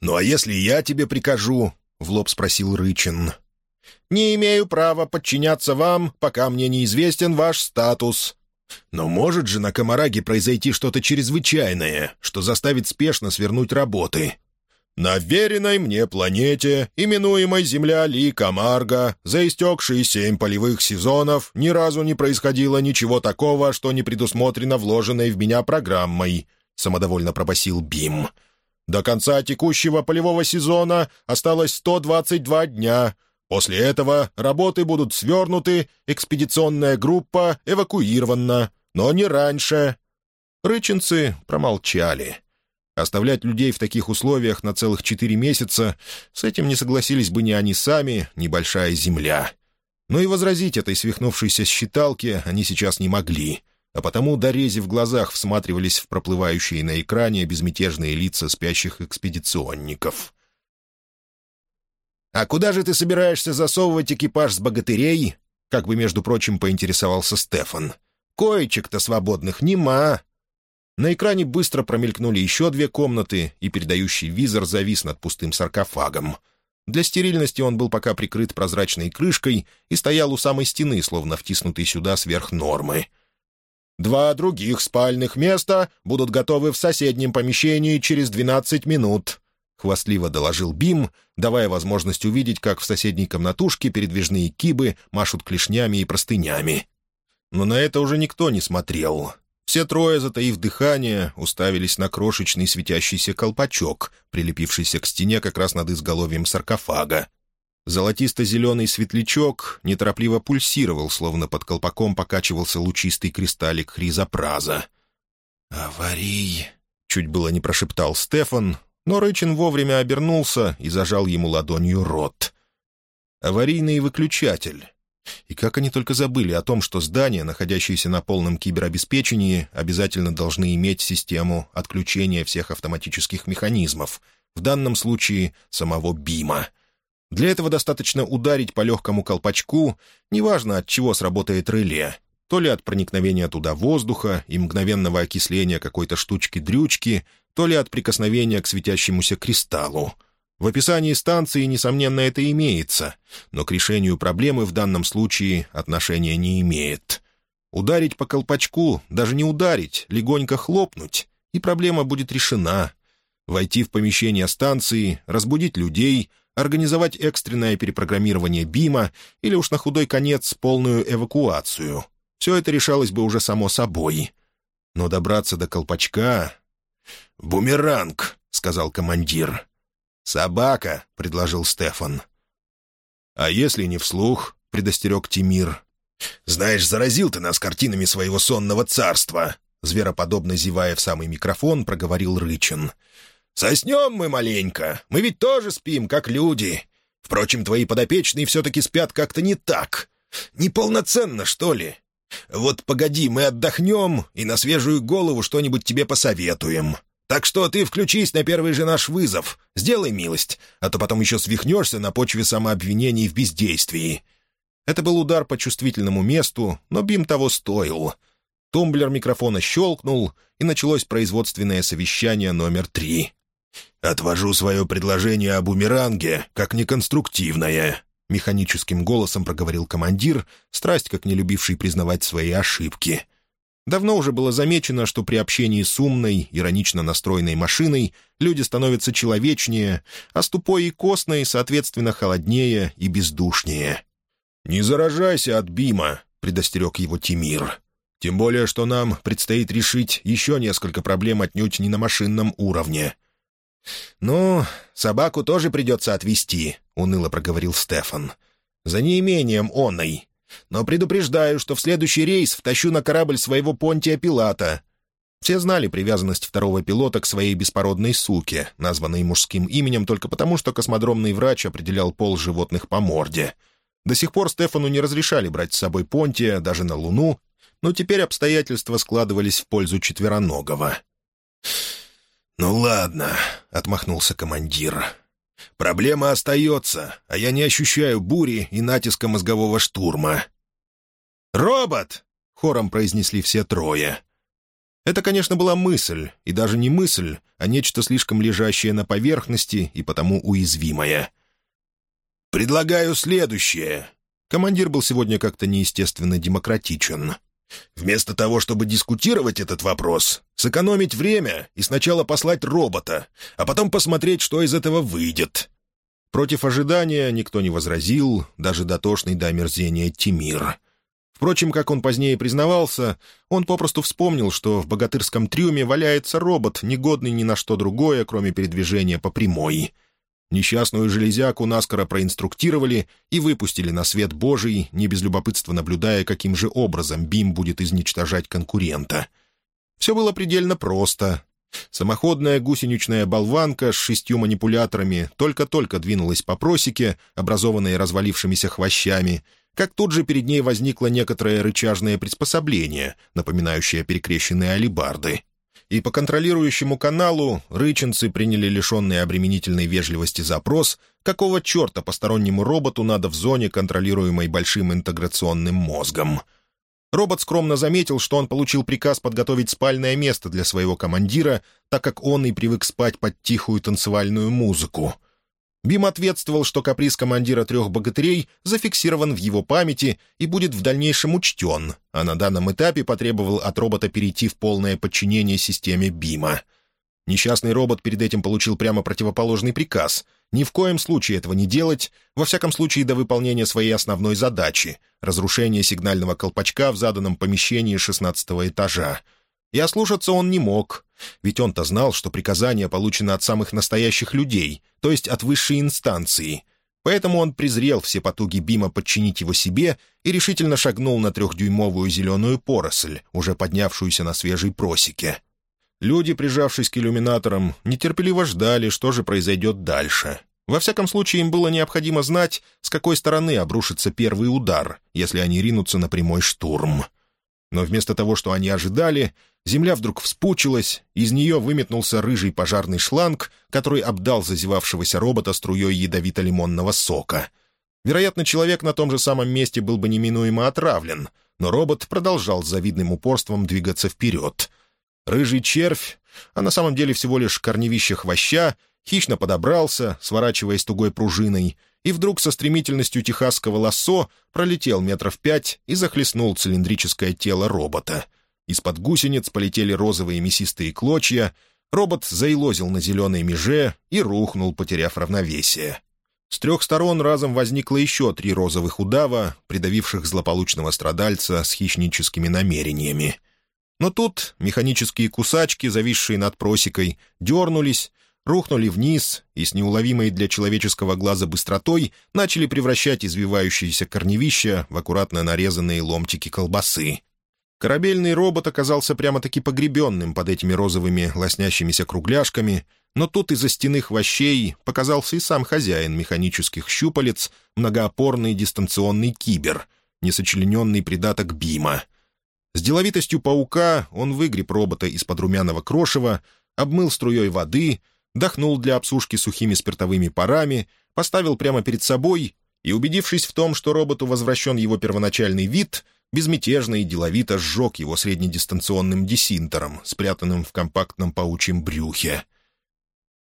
«Ну а если я тебе прикажу?» — в лоб спросил Рычин. «Не имею права подчиняться вам, пока мне неизвестен ваш статус». «Но может же на Комараге произойти что-то чрезвычайное, что заставит спешно свернуть работы?» На веренной мне планете, именуемой Земля Ли Камарга, за истекшие семь полевых сезонов ни разу не происходило ничего такого, что не предусмотрено вложенной в меня программой», — самодовольно пропасил Бим. «До конца текущего полевого сезона осталось 122 дня. После этого работы будут свернуты, экспедиционная группа эвакуирована, но не раньше». Рыченцы промолчали. Оставлять людей в таких условиях на целых четыре месяца — с этим не согласились бы ни они сами, ни большая земля. Но и возразить этой свихнувшейся считалке они сейчас не могли, а потому, дорези в глазах, всматривались в проплывающие на экране безмятежные лица спящих экспедиционников. «А куда же ты собираешься засовывать экипаж с богатырей?» Как бы, между прочим, поинтересовался Стефан. «Коечек-то свободных нема, на экране быстро промелькнули еще две комнаты, и передающий визор завис над пустым саркофагом. Для стерильности он был пока прикрыт прозрачной крышкой и стоял у самой стены, словно втиснутый сюда сверх нормы. «Два других спальных места будут готовы в соседнем помещении через двенадцать минут», — хвастливо доложил Бим, давая возможность увидеть, как в соседней комнатушке передвижные кибы машут клешнями и простынями. Но на это уже никто не смотрел. Все трое, затаив дыхание, уставились на крошечный светящийся колпачок, прилепившийся к стене как раз над изголовьем саркофага. Золотисто-зеленый светлячок неторопливо пульсировал, словно под колпаком покачивался лучистый кристаллик хризопраза. «Аварий!» — чуть было не прошептал Стефан, но Рычин вовремя обернулся и зажал ему ладонью рот. «Аварийный выключатель. И как они только забыли о том, что здания, находящиеся на полном киберобеспечении, обязательно должны иметь систему отключения всех автоматических механизмов, в данном случае самого БИМа. Для этого достаточно ударить по легкому колпачку, неважно от чего сработает реле, то ли от проникновения туда воздуха и мгновенного окисления какой-то штучки-дрючки, то ли от прикосновения к светящемуся кристаллу — в описании станции, несомненно, это имеется, но к решению проблемы в данном случае отношения не имеет. Ударить по колпачку, даже не ударить, легонько хлопнуть, и проблема будет решена. Войти в помещение станции, разбудить людей, организовать экстренное перепрограммирование БИМа или уж на худой конец полную эвакуацию. Все это решалось бы уже само собой. Но добраться до колпачка... «Бумеранг», — сказал командир. «Собака», — предложил Стефан. «А если не вслух?» — предостерег Тимир. «Знаешь, заразил ты нас картинами своего сонного царства», — звероподобно зевая в самый микрофон, проговорил Рычин. «Соснем мы маленько. Мы ведь тоже спим, как люди. Впрочем, твои подопечные все-таки спят как-то не так. Неполноценно, что ли? Вот погоди, мы отдохнем и на свежую голову что-нибудь тебе посоветуем. Так что ты включись на первый же наш вызов. Сделай милость, а то потом еще свихнешься на почве самообвинений в бездействии». Это был удар по чувствительному месту, но Бим того стоил. Тумблер микрофона щелкнул, и началось производственное совещание номер три. «Отвожу свое предложение о бумеранге как неконструктивное», — механическим голосом проговорил командир, страсть как не любивший признавать свои ошибки. Давно уже было замечено, что при общении с умной, иронично настроенной машиной люди становятся человечнее, а с тупой и костной, соответственно, холоднее и бездушнее. «Не заражайся от Бима», — предостерег его Тимир. «Тем более, что нам предстоит решить еще несколько проблем отнюдь не на машинном уровне». «Ну, собаку тоже придется отвезти», — уныло проговорил Стефан. «За неимением онной. Но предупреждаю, что в следующий рейс втащу на корабль своего Понтия Пилата». Все знали привязанность второго пилота к своей беспородной суке, названной мужским именем только потому, что космодромный врач определял пол животных по морде. До сих пор Стефану не разрешали брать с собой Понтия даже на Луну, но теперь обстоятельства складывались в пользу четвероногого. «Ну ладно», — отмахнулся командир. Проблема остается, а я не ощущаю бури и натиска мозгового штурма. «Робот!» — хором произнесли все трое. Это, конечно, была мысль, и даже не мысль, а нечто слишком лежащее на поверхности и потому уязвимое. «Предлагаю следующее». Командир был сегодня как-то неестественно демократичен. Вместо того, чтобы дискутировать этот вопрос, сэкономить время и сначала послать робота, а потом посмотреть, что из этого выйдет. Против ожидания никто не возразил, даже дотошный до омерзения Тимир. Впрочем, как он позднее признавался, он попросту вспомнил, что в богатырском трюме валяется робот, негодный ни на что другое, кроме передвижения по прямой — Несчастную железяку наскоро проинструктировали и выпустили на свет Божий, не без любопытства наблюдая, каким же образом БИМ будет изничтожать конкурента. Все было предельно просто. Самоходная гусеничная болванка с шестью манипуляторами только-только двинулась по просеке, образованной развалившимися хвощами, как тут же перед ней возникло некоторое рычажное приспособление, напоминающее перекрещенные алибарды — и по контролирующему каналу рыченцы приняли лишенный обременительной вежливости запрос, какого черта постороннему роботу надо в зоне, контролируемой большим интеграционным мозгом. Робот скромно заметил, что он получил приказ подготовить спальное место для своего командира, так как он и привык спать под тихую танцевальную музыку. Бим ответствовал, что каприз командира трех богатырей зафиксирован в его памяти и будет в дальнейшем учтен, а на данном этапе потребовал от робота перейти в полное подчинение системе Бима. Несчастный робот перед этим получил прямо противоположный приказ — ни в коем случае этого не делать, во всяком случае до выполнения своей основной задачи — разрушения сигнального колпачка в заданном помещении шестнадцатого этажа — и ослушаться он не мог, ведь он-то знал, что приказание получено от самых настоящих людей, то есть от высшей инстанции. Поэтому он презрел все потуги Бима подчинить его себе и решительно шагнул на трехдюймовую зеленую поросль, уже поднявшуюся на свежей просеке. Люди, прижавшись к иллюминаторам, нетерпеливо ждали, что же произойдет дальше. Во всяком случае, им было необходимо знать, с какой стороны обрушится первый удар, если они ринутся на прямой штурм. Но вместо того, что они ожидали, земля вдруг вспучилась, из нее выметнулся рыжий пожарный шланг, который обдал зазевавшегося робота струей ядовито-лимонного сока. Вероятно, человек на том же самом месте был бы неминуемо отравлен, но робот продолжал с завидным упорством двигаться вперед. Рыжий червь, а на самом деле всего лишь корневище хвоща, хищно подобрался, сворачиваясь тугой пружиной, и вдруг со стремительностью техасского лассо пролетел метров пять и захлестнул цилиндрическое тело робота. Из-под гусениц полетели розовые мясистые клочья, робот заилозил на зеленой меже и рухнул, потеряв равновесие. С трех сторон разом возникло еще три розовых удава, придавивших злополучного страдальца с хищническими намерениями. Но тут механические кусачки, зависшие над просекой, дернулись, рухнули вниз и с неуловимой для человеческого глаза быстротой начали превращать извивающиеся корневища в аккуратно нарезанные ломтики колбасы. Корабельный робот оказался прямо-таки погребенным под этими розовыми лоснящимися кругляшками, но тут из-за стены хвощей показался и сам хозяин механических щупалец, многоопорный дистанционный кибер, несочлененный придаток Бима. С деловитостью паука он выгреб робота из-под румяного крошева, обмыл струей воды — дохнул для обсушки сухими спиртовыми парами, поставил прямо перед собой и, убедившись в том, что роботу возвращен его первоначальный вид, безмятежно и деловито сжег его среднедистанционным десинтером, спрятанным в компактном паучьем брюхе.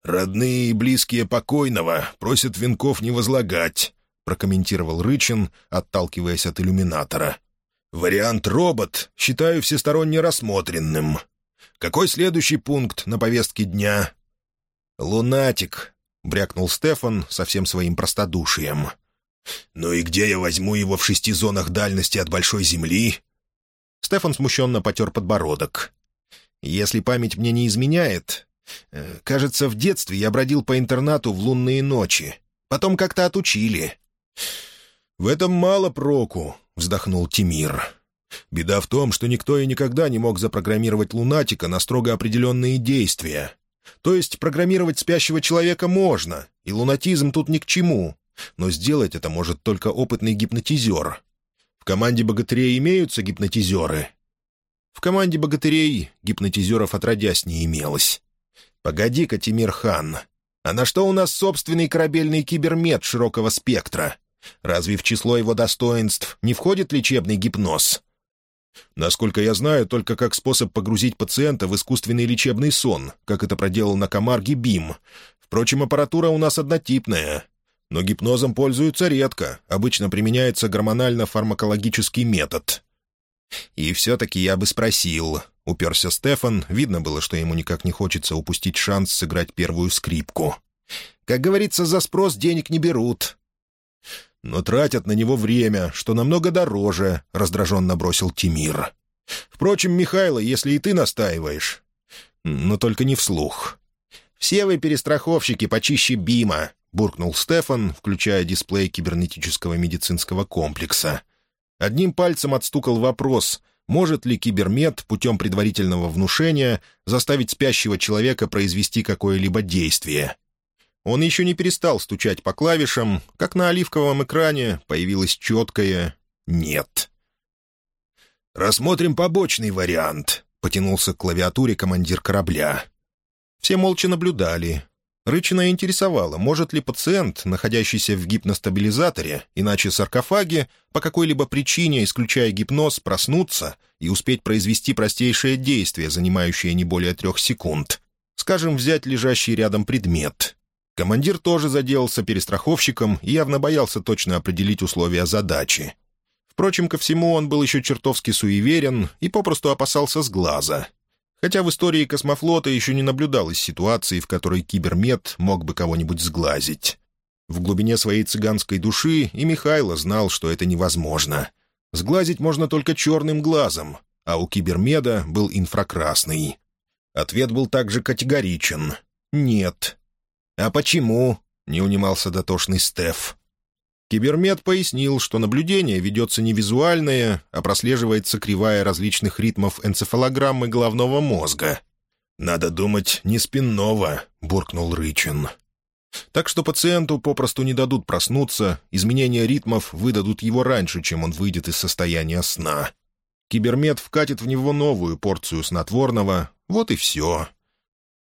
«Родные и близкие покойного просят венков не возлагать», — прокомментировал Рычин, отталкиваясь от иллюминатора. «Вариант робот считаю всесторонне рассмотренным. Какой следующий пункт на повестке дня?» «Лунатик», — брякнул Стефан со всем своим простодушием. «Ну и где я возьму его в шести зонах дальности от Большой Земли?» Стефан смущенно потер подбородок. «Если память мне не изменяет, э, кажется, в детстве я бродил по интернату в лунные ночи. Потом как-то отучили». «В этом мало проку», — вздохнул Тимир. «Беда в том, что никто и никогда не мог запрограммировать лунатика на строго определенные действия. То есть программировать спящего человека можно, и лунатизм тут ни к чему, но сделать это может только опытный гипнотизер. В команде богатырей имеются гипнотизеры? В команде богатырей гипнотизеров отродясь не имелось. Погоди-ка, Тимир Хан, а на что у нас собственный корабельный кибермет широкого спектра? Разве в число его достоинств не входит лечебный гипноз? Насколько я знаю, только как способ погрузить пациента в искусственный лечебный сон, как это проделал на Камарге БИМ. Впрочем, аппаратура у нас однотипная. Но гипнозом пользуются редко, обычно применяется гормонально-фармакологический метод. «И все-таки я бы спросил», — уперся Стефан, видно было, что ему никак не хочется упустить шанс сыграть первую скрипку. «Как говорится, за спрос денег не берут». «Но тратят на него время, что намного дороже», — раздраженно бросил Тимир. «Впрочем, Михайло, если и ты настаиваешь, но только не вслух». «Все вы перестраховщики почище Бима», — буркнул Стефан, включая дисплей кибернетического медицинского комплекса. Одним пальцем отстукал вопрос, может ли кибермед путем предварительного внушения заставить спящего человека произвести какое-либо действие. Он еще не перестал стучать по клавишам, как на оливковом экране появилось четкое «нет». «Рассмотрим побочный вариант», — потянулся к клавиатуре командир корабля. Все молча наблюдали. Рычина интересовала, может ли пациент, находящийся в гипностабилизаторе, иначе саркофаге, по какой-либо причине, исключая гипноз, проснуться и успеть произвести простейшее действие, занимающее не более трех секунд. Скажем, взять лежащий рядом предмет. Командир тоже заделался перестраховщиком и явно боялся точно определить условия задачи. Впрочем, ко всему он был еще чертовски суеверен и попросту опасался сглаза — хотя в истории космофлота еще не наблюдалось ситуации, в которой кибермед мог бы кого-нибудь сглазить. В глубине своей цыганской души и Михайло знал, что это невозможно. Сглазить можно только черным глазом, а у кибермеда был инфракрасный. Ответ был также категоричен — нет. «А почему?» — не унимался дотошный Стеф. Кибермед пояснил, что наблюдение ведется не визуальное, а прослеживается кривая различных ритмов энцефалограммы головного мозга. «Надо думать, не спинного», — буркнул Рычин. Так что пациенту попросту не дадут проснуться, изменения ритмов выдадут его раньше, чем он выйдет из состояния сна. Кибермед вкатит в него новую порцию снотворного, вот и все.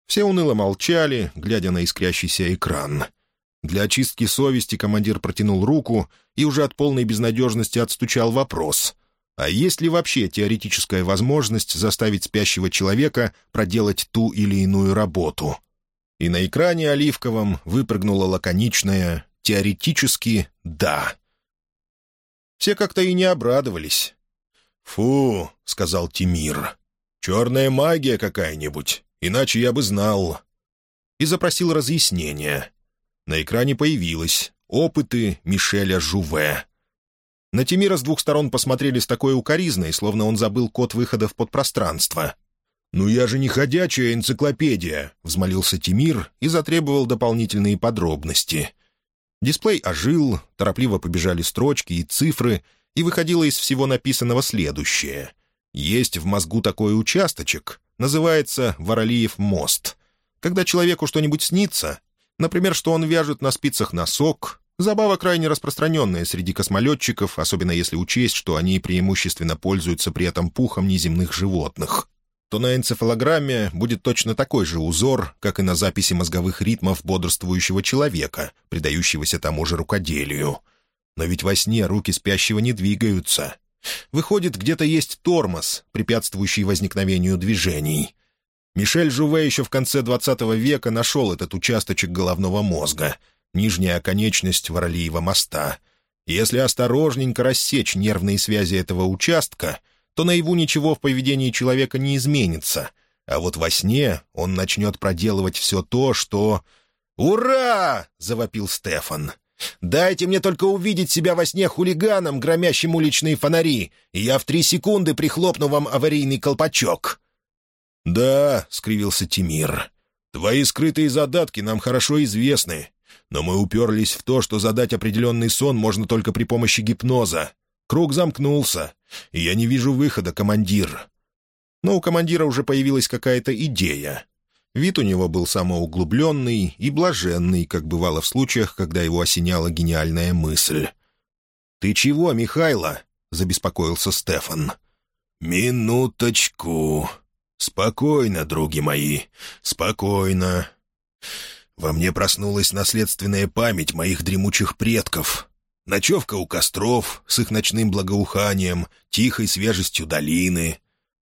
Все уныло молчали, глядя на искрящийся экран — для очистки совести командир протянул руку и уже от полной безнадежности отстучал вопрос. А есть ли вообще теоретическая возможность заставить спящего человека проделать ту или иную работу? И на экране оливковом выпрыгнуло лаконичное «теоретически да». Все как-то и не обрадовались. «Фу», — сказал Тимир, — «черная магия какая-нибудь, иначе я бы знал». И запросил разъяснения. На экране появилось «Опыты Мишеля Жуве». На Тимира с двух сторон посмотрели с такой укоризной, словно он забыл код выхода в подпространство. «Ну я же не ходячая энциклопедия», — взмолился Тимир и затребовал дополнительные подробности. Дисплей ожил, торопливо побежали строчки и цифры, и выходило из всего написанного следующее. «Есть в мозгу такой участочек, называется Воролиев мост. Когда человеку что-нибудь снится, Например, что он вяжет на спицах носок. Забава крайне распространенная среди космолетчиков, особенно если учесть, что они преимущественно пользуются при этом пухом неземных животных. То на энцефалограмме будет точно такой же узор, как и на записи мозговых ритмов бодрствующего человека, предающегося тому же рукоделию. Но ведь во сне руки спящего не двигаются. Выходит, где-то есть тормоз, препятствующий возникновению движений. Мишель Жуве еще в конце XX века нашел этот участочек головного мозга, нижняя оконечность Воролиева моста. если осторожненько рассечь нервные связи этого участка, то наяву ничего в поведении человека не изменится, а вот во сне он начнет проделывать все то, что... «Ура!» — завопил Стефан. «Дайте мне только увидеть себя во сне хулиганом, громящим уличные фонари, и я в три секунды прихлопну вам аварийный колпачок». «Да», — скривился Тимир, — «твои скрытые задатки нам хорошо известны, но мы уперлись в то, что задать определенный сон можно только при помощи гипноза. Круг замкнулся, и я не вижу выхода, командир». Но у командира уже появилась какая-то идея. Вид у него был самоуглубленный и блаженный, как бывало в случаях, когда его осеняла гениальная мысль. «Ты чего, Михайло?» — забеспокоился Стефан. «Минуточку», «Спокойно, други мои, спокойно. Во мне проснулась наследственная память моих дремучих предков. Ночевка у костров с их ночным благоуханием, тихой свежестью долины».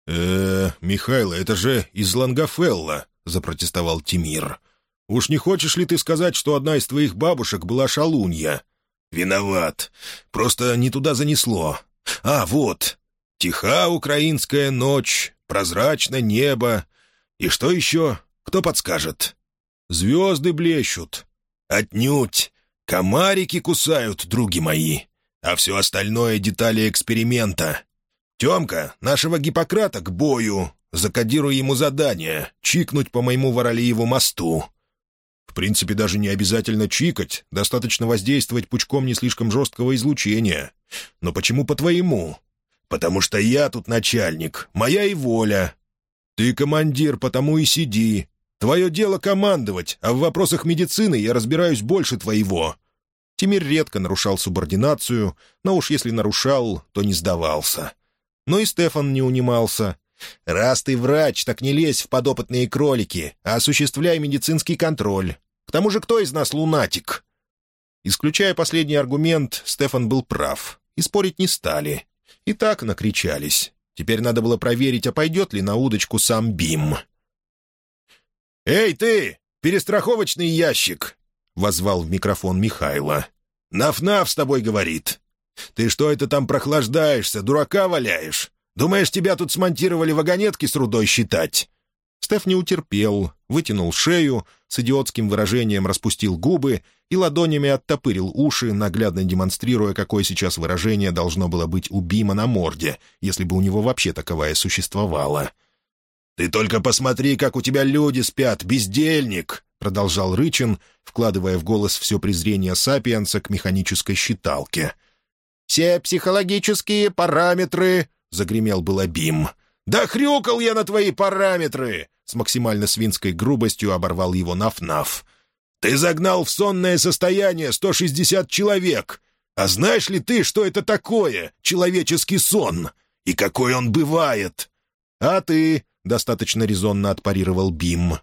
«Э, Михайло, это же из Лангафелла», — запротестовал Тимир. «Уж не хочешь ли ты сказать, что одна из твоих бабушек была шалунья?» «Виноват. Просто не туда занесло. А, вот. Тиха украинская ночь, прозрачно небо. И что еще? Кто подскажет?» «Звезды блещут». «Отнюдь. Комарики кусают, други мои. А все остальное — детали эксперимента. Темка, нашего Гиппократа к бою. Закодируй ему задание — чикнуть по моему Воролиеву мосту». В принципе, даже не обязательно чикать, достаточно воздействовать пучком не слишком жесткого излучения. Но почему по-твоему? «Потому что я тут начальник, моя и воля». «Ты командир, потому и сиди. Твое дело командовать, а в вопросах медицины я разбираюсь больше твоего». Тимир редко нарушал субординацию, но уж если нарушал, то не сдавался. Но и Стефан не унимался. «Раз ты врач, так не лезь в подопытные кролики, а осуществляй медицинский контроль. К тому же кто из нас лунатик?» Исключая последний аргумент, Стефан был прав, и спорить не стали. И так накричались. Теперь надо было проверить, а пойдет ли на удочку сам Бим. «Эй, ты! Перестраховочный ящик!» — возвал в микрофон Михайло. «Наф-наф с тобой говорит. Ты что это там прохлаждаешься, дурака валяешь? Думаешь, тебя тут смонтировали вагонетки с рудой считать?» Стеф не утерпел, вытянул шею, с идиотским выражением распустил губы и ладонями оттопырил уши, наглядно демонстрируя, какое сейчас выражение должно было быть у Бима на морде, если бы у него вообще таковая существовала. «Ты только посмотри, как у тебя люди спят, бездельник!» — продолжал Рычин, вкладывая в голос все презрение Сапиенса к механической считалке. «Все психологические параметры!» — загремел было Бим. «Да хрюкал я на твои параметры!» — с максимально свинской грубостью оборвал его Наф-Наф. «Ты загнал в сонное состояние 160 человек! А знаешь ли ты, что это такое, человеческий сон? И какой он бывает?» «А ты?» — достаточно резонно отпарировал Бим.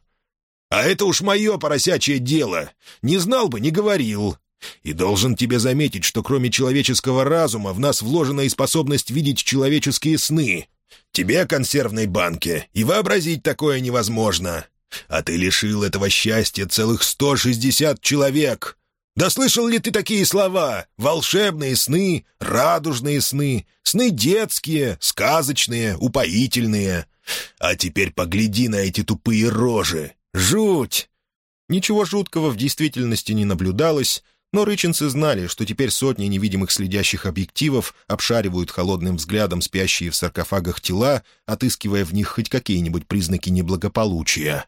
«А это уж мое поросячье дело. Не знал бы, не говорил. И должен тебе заметить, что кроме человеческого разума в нас вложена и способность видеть человеческие сны. Тебе, консервной банке, и вообразить такое невозможно. А ты лишил этого счастья целых сто шестьдесят человек. Да слышал ли ты такие слова? Волшебные сны, радужные сны, сны детские, сказочные, упоительные. А теперь погляди на эти тупые рожи. Жуть!» Ничего жуткого в действительности не наблюдалось, но рычинцы знали, что теперь сотни невидимых следящих объективов обшаривают холодным взглядом спящие в саркофагах тела, отыскивая в них хоть какие-нибудь признаки неблагополучия.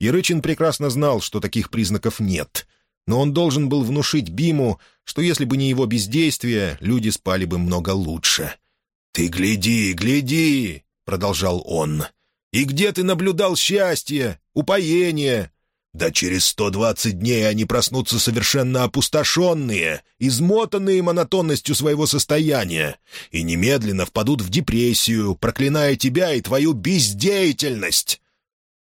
И Рычин прекрасно знал, что таких признаков нет. Но он должен был внушить Биму, что если бы не его бездействие, люди спали бы много лучше. «Ты гляди, гляди!» — продолжал он. «И где ты наблюдал счастье, упоение, да через сто двадцать дней они проснутся совершенно опустошенные, измотанные монотонностью своего состояния, и немедленно впадут в депрессию, проклиная тебя и твою бездеятельность.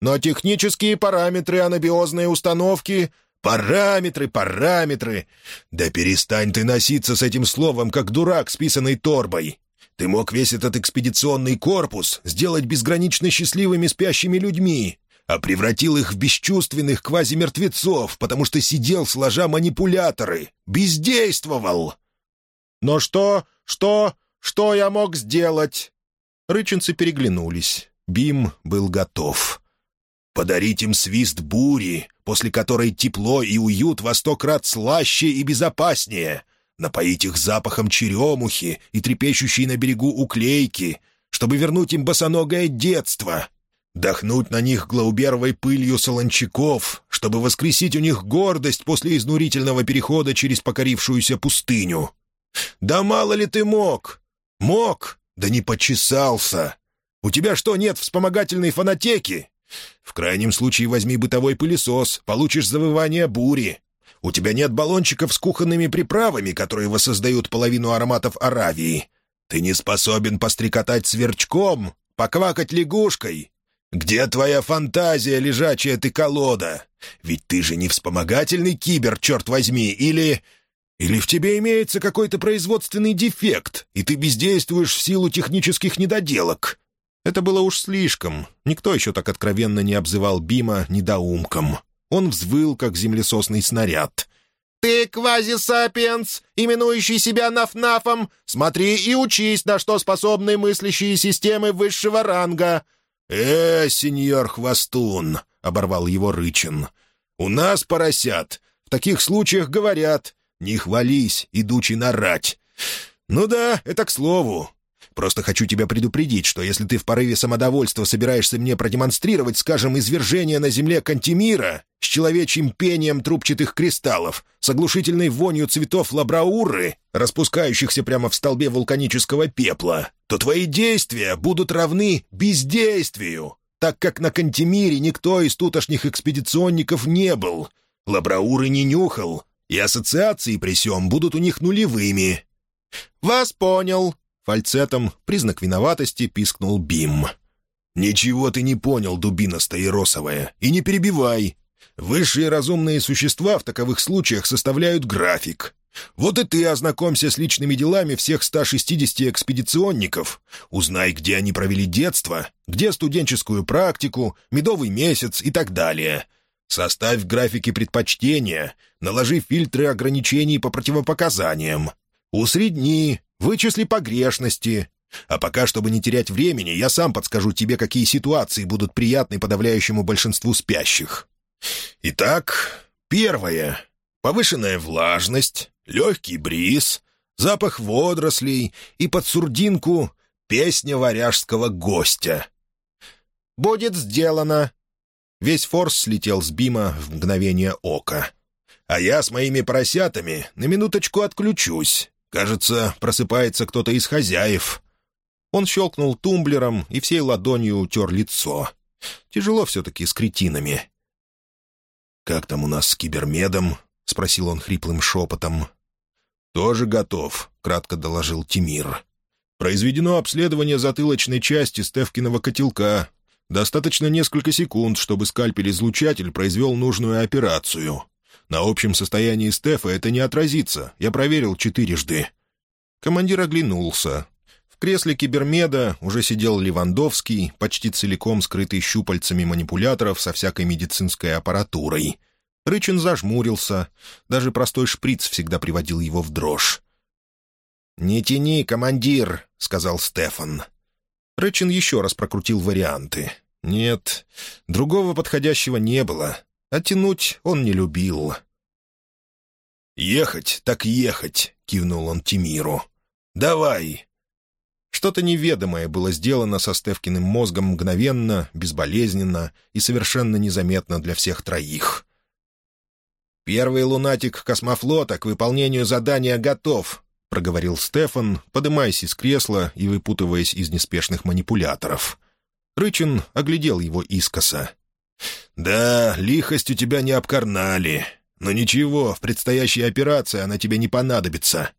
Но технические параметры анабиозной установки... Параметры, параметры! Да перестань ты носиться с этим словом, как дурак с писаной торбой. Ты мог весь этот экспедиционный корпус сделать безгранично счастливыми спящими людьми, а превратил их в бесчувственных квазимертвецов, потому что сидел, сложа манипуляторы, бездействовал. «Но что, что, что я мог сделать?» Рычинцы переглянулись. Бим был готов. «Подарить им свист бури, после которой тепло и уют во сто крат слаще и безопаснее. Напоить их запахом черемухи и трепещущей на берегу уклейки, чтобы вернуть им босоногое детство, Дохнуть на них глауберовой пылью солончаков, чтобы воскресить у них гордость после изнурительного перехода через покорившуюся пустыню. Да мало ли ты мог? Мог, да не почесался. У тебя что, нет вспомогательной фонотеки? В крайнем случае возьми бытовой пылесос, получишь завывание бури. У тебя нет баллончиков с кухонными приправами, которые воссоздают половину ароматов Аравии. Ты не способен пострекотать сверчком, поквакать лягушкой, «Где твоя фантазия, лежачая ты колода? Ведь ты же не вспомогательный кибер, черт возьми, или... Или в тебе имеется какой-то производственный дефект, и ты бездействуешь в силу технических недоделок?» Это было уж слишком. Никто еще так откровенно не обзывал Бима недоумком. Он взвыл, как землесосный снаряд. «Ты, квазисапиенс, именующий себя нафнафом, смотри и учись, на что способны мыслящие системы высшего ранга!» «Э, сеньор Хвостун!» — оборвал его Рычин. «У нас, поросят, в таких случаях говорят не хвались, идучи нарать. Ну да, это к слову. Просто хочу тебя предупредить, что если ты в порыве самодовольства собираешься мне продемонстрировать, скажем, извержение на земле Кантемира с человечьим пением трубчатых кристаллов, с оглушительной вонью цветов лабрауры, распускающихся прямо в столбе вулканического пепла, то твои действия будут равны бездействию, так как на Кантемире никто из тутошних экспедиционников не был, лабрауры не нюхал, и ассоциации при сём будут у них нулевыми». «Вас понял», — фальцетом, признак виноватости, пискнул Бим. «Ничего ты не понял, дубина стаиросовая, и не перебивай. Высшие разумные существа в таковых случаях составляют график. Вот и ты ознакомься с личными делами всех 160 экспедиционников. Узнай, где они провели детство, где студенческую практику, медовый месяц и так далее. Составь графики предпочтения, наложи фильтры ограничений по противопоказаниям. Усредни, вычисли погрешности. А пока, чтобы не терять времени, я сам подскажу тебе, какие ситуации будут приятны подавляющему большинству спящих. Итак, первое. Повышенная влажность, легкий бриз, запах водорослей и под сурдинку песня варяжского гостя. «Будет сделано», Весь форс слетел с бима в мгновение ока. «А я с моими поросятами на минуточку отключусь. Кажется, просыпается кто-то из хозяев». Он щелкнул тумблером и всей ладонью утер лицо. Тяжело все-таки с кретинами. «Как там у нас с кибермедом?» — спросил он хриплым шепотом. «Тоже готов», — кратко доложил Тимир. «Произведено обследование затылочной части Стевкиного котелка. Достаточно несколько секунд, чтобы скальпель-излучатель произвел нужную операцию. На общем состоянии Стефа это не отразится. Я проверил четырежды». Командир оглянулся. В кресле кибермеда уже сидел Левандовский, почти целиком скрытый щупальцами манипуляторов со всякой медицинской аппаратурой. Рычин зажмурился. Даже простой шприц всегда приводил его в дрожь. «Не тяни, командир», — сказал Стефан. Рэчин еще раз прокрутил варианты. Нет, другого подходящего не было. Оттянуть он не любил. «Ехать так ехать», — кивнул он Тимиру. «Давай». Что-то неведомое было сделано со Стевкиным мозгом мгновенно, безболезненно и совершенно незаметно для всех троих. «Первый лунатик космофлота к выполнению задания готов», — проговорил Стефан, подымаясь из кресла и выпутываясь из неспешных манипуляторов. Рычин оглядел его искоса. «Да, лихость у тебя не обкарнали. Но ничего, в предстоящей операции она тебе не понадобится.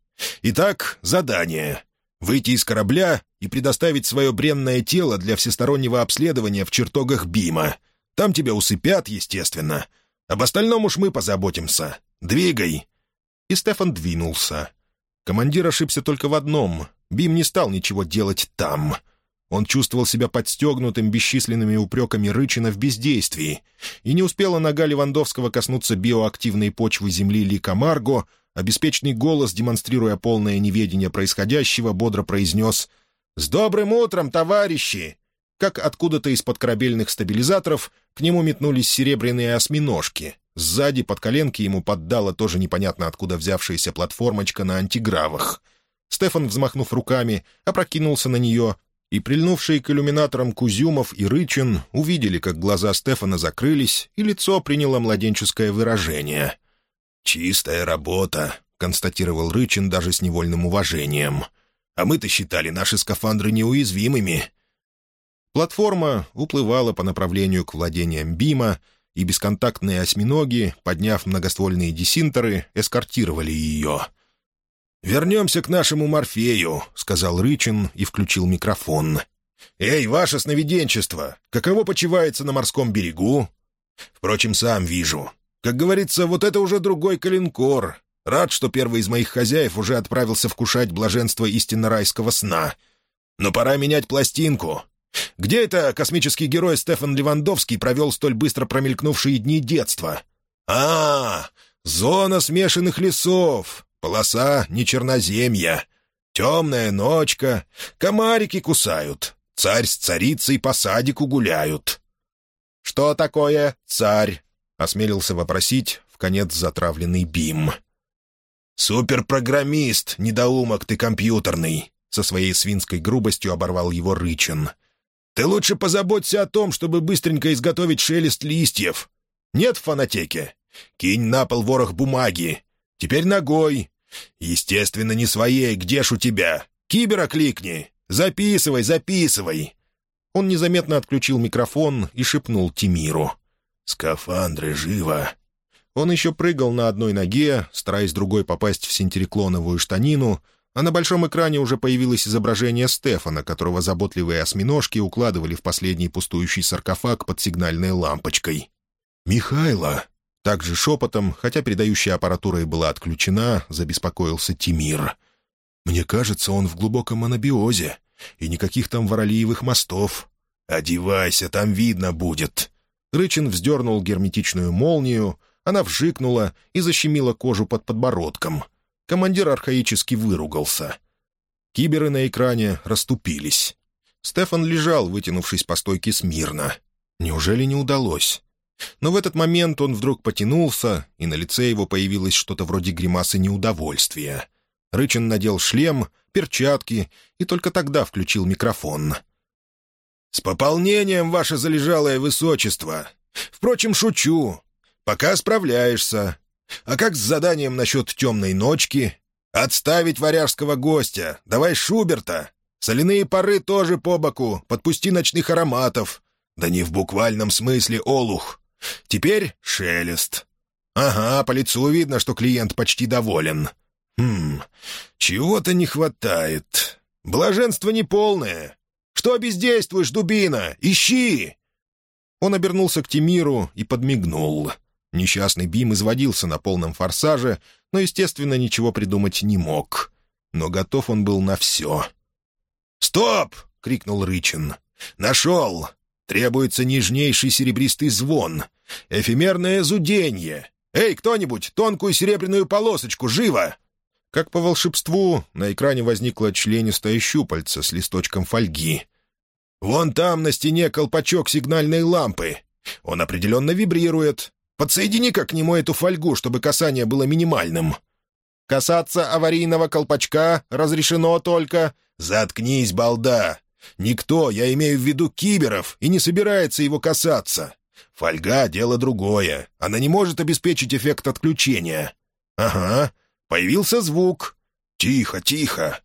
Итак, задание. Выйти из корабля и предоставить свое бренное тело для всестороннего обследования в чертогах Бима. Там тебя усыпят, естественно. Об остальном уж мы позаботимся. Двигай». И Стефан двинулся. Командир ошибся только в одном. Бим не стал ничего делать там. Он чувствовал себя подстегнутым бесчисленными упреками Рычина в бездействии, и не успела нога Левандовского коснуться биоактивной почвы земли Ли Камарго, беспечный голос, демонстрируя полное неведение происходящего, бодро произнес «С добрым утром, товарищи!» Как откуда-то из-под корабельных стабилизаторов к нему метнулись серебряные осьминожки — Сзади под коленки ему поддала тоже непонятно откуда взявшаяся платформочка на антигравах. Стефан, взмахнув руками, опрокинулся на нее, и прильнувшие к иллюминаторам Кузюмов и Рычин увидели, как глаза Стефана закрылись, и лицо приняло младенческое выражение. «Чистая работа», — констатировал Рычин даже с невольным уважением. «А мы-то считали наши скафандры неуязвимыми». Платформа уплывала по направлению к владениям Бима, и бесконтактные осьминоги, подняв многоствольные десинтеры, эскортировали ее. «Вернемся к нашему Морфею», — сказал Рычин и включил микрофон. «Эй, ваше сновиденчество, каково почивается на морском берегу?» «Впрочем, сам вижу. Как говорится, вот это уже другой калинкор. Рад, что первый из моих хозяев уже отправился вкушать блаженство истинно райского сна. Но пора менять пластинку. Где это космический герой Стефан Левандовский провел столь быстро промелькнувшие дни детства? А, зона смешанных лесов, полоса нечерноземья, темная ночка, комарики кусают, царь с царицей по садику гуляют. «Что такое царь?» — осмелился вопросить в конец затравленный Бим. «Суперпрограммист, недоумок ты компьютерный!» Со своей свинской грубостью оборвал его Рычин. «Ты лучше позаботься о том, чтобы быстренько изготовить шелест листьев. Нет в фонотеке? Кинь на пол ворох бумаги. Теперь ногой. Естественно, не своей, где ж у тебя? Кибера кликни. Записывай, записывай!» Он незаметно отключил микрофон и шепнул Тимиру. «Скафандры, живо!» Он еще прыгал на одной ноге, стараясь другой попасть в синтериклоновую штанину, а на большом экране уже появилось изображение Стефана, которого заботливые осьминожки укладывали в последний пустующий саркофаг под сигнальной лампочкой. «Михайло!» Также шепотом, хотя передающая аппаратура и была отключена, забеспокоился Тимир. «Мне кажется, он в глубоком анабиозе, и никаких там воролиевых мостов. Одевайся, там видно будет!» Рычин вздернул герметичную молнию — она вжикнула и защемила кожу под подбородком. Командир архаически выругался. Киберы на экране расступились. Стефан лежал, вытянувшись по стойке смирно. Неужели не удалось? Но в этот момент он вдруг потянулся, и на лице его появилось что-то вроде гримасы неудовольствия. Рычин надел шлем, перчатки и только тогда включил микрофон. «С пополнением, ваше залежалое высочество! Впрочем, шучу. Пока справляешься. А как с заданием насчет темной ночки? Отставить варяжского гостя. Давай Шуберта. Соляные пары тоже по боку. Подпусти ночных ароматов. Да не в буквальном смысле олух. Теперь шелест. Ага, по лицу видно, что клиент почти доволен. Хм, чего-то не хватает. Блаженство неполное. Что бездействуешь, дубина? Ищи!» Он обернулся к Тимиру и подмигнул. Несчастный Бим изводился на полном форсаже, но, естественно, ничего придумать не мог. Но готов он был на все. «Стоп!» — крикнул Рычин. «Нашел! Требуется нежнейший серебристый звон. Эфемерное зуденье. Эй, кто-нибудь, тонкую серебряную полосочку, живо!» Как по волшебству, на экране возникла членистая щупальца с листочком фольги. «Вон там на стене колпачок сигнальной лампы. Он определенно вибрирует. Подсоедини-ка к нему эту фольгу, чтобы касание было минимальным». «Касаться аварийного колпачка разрешено только...» «Заткнись, балда! Никто, я имею в виду киберов, и не собирается его касаться. Фольга — дело другое. Она не может обеспечить эффект отключения». «Ага, появился звук». «Тихо, тихо.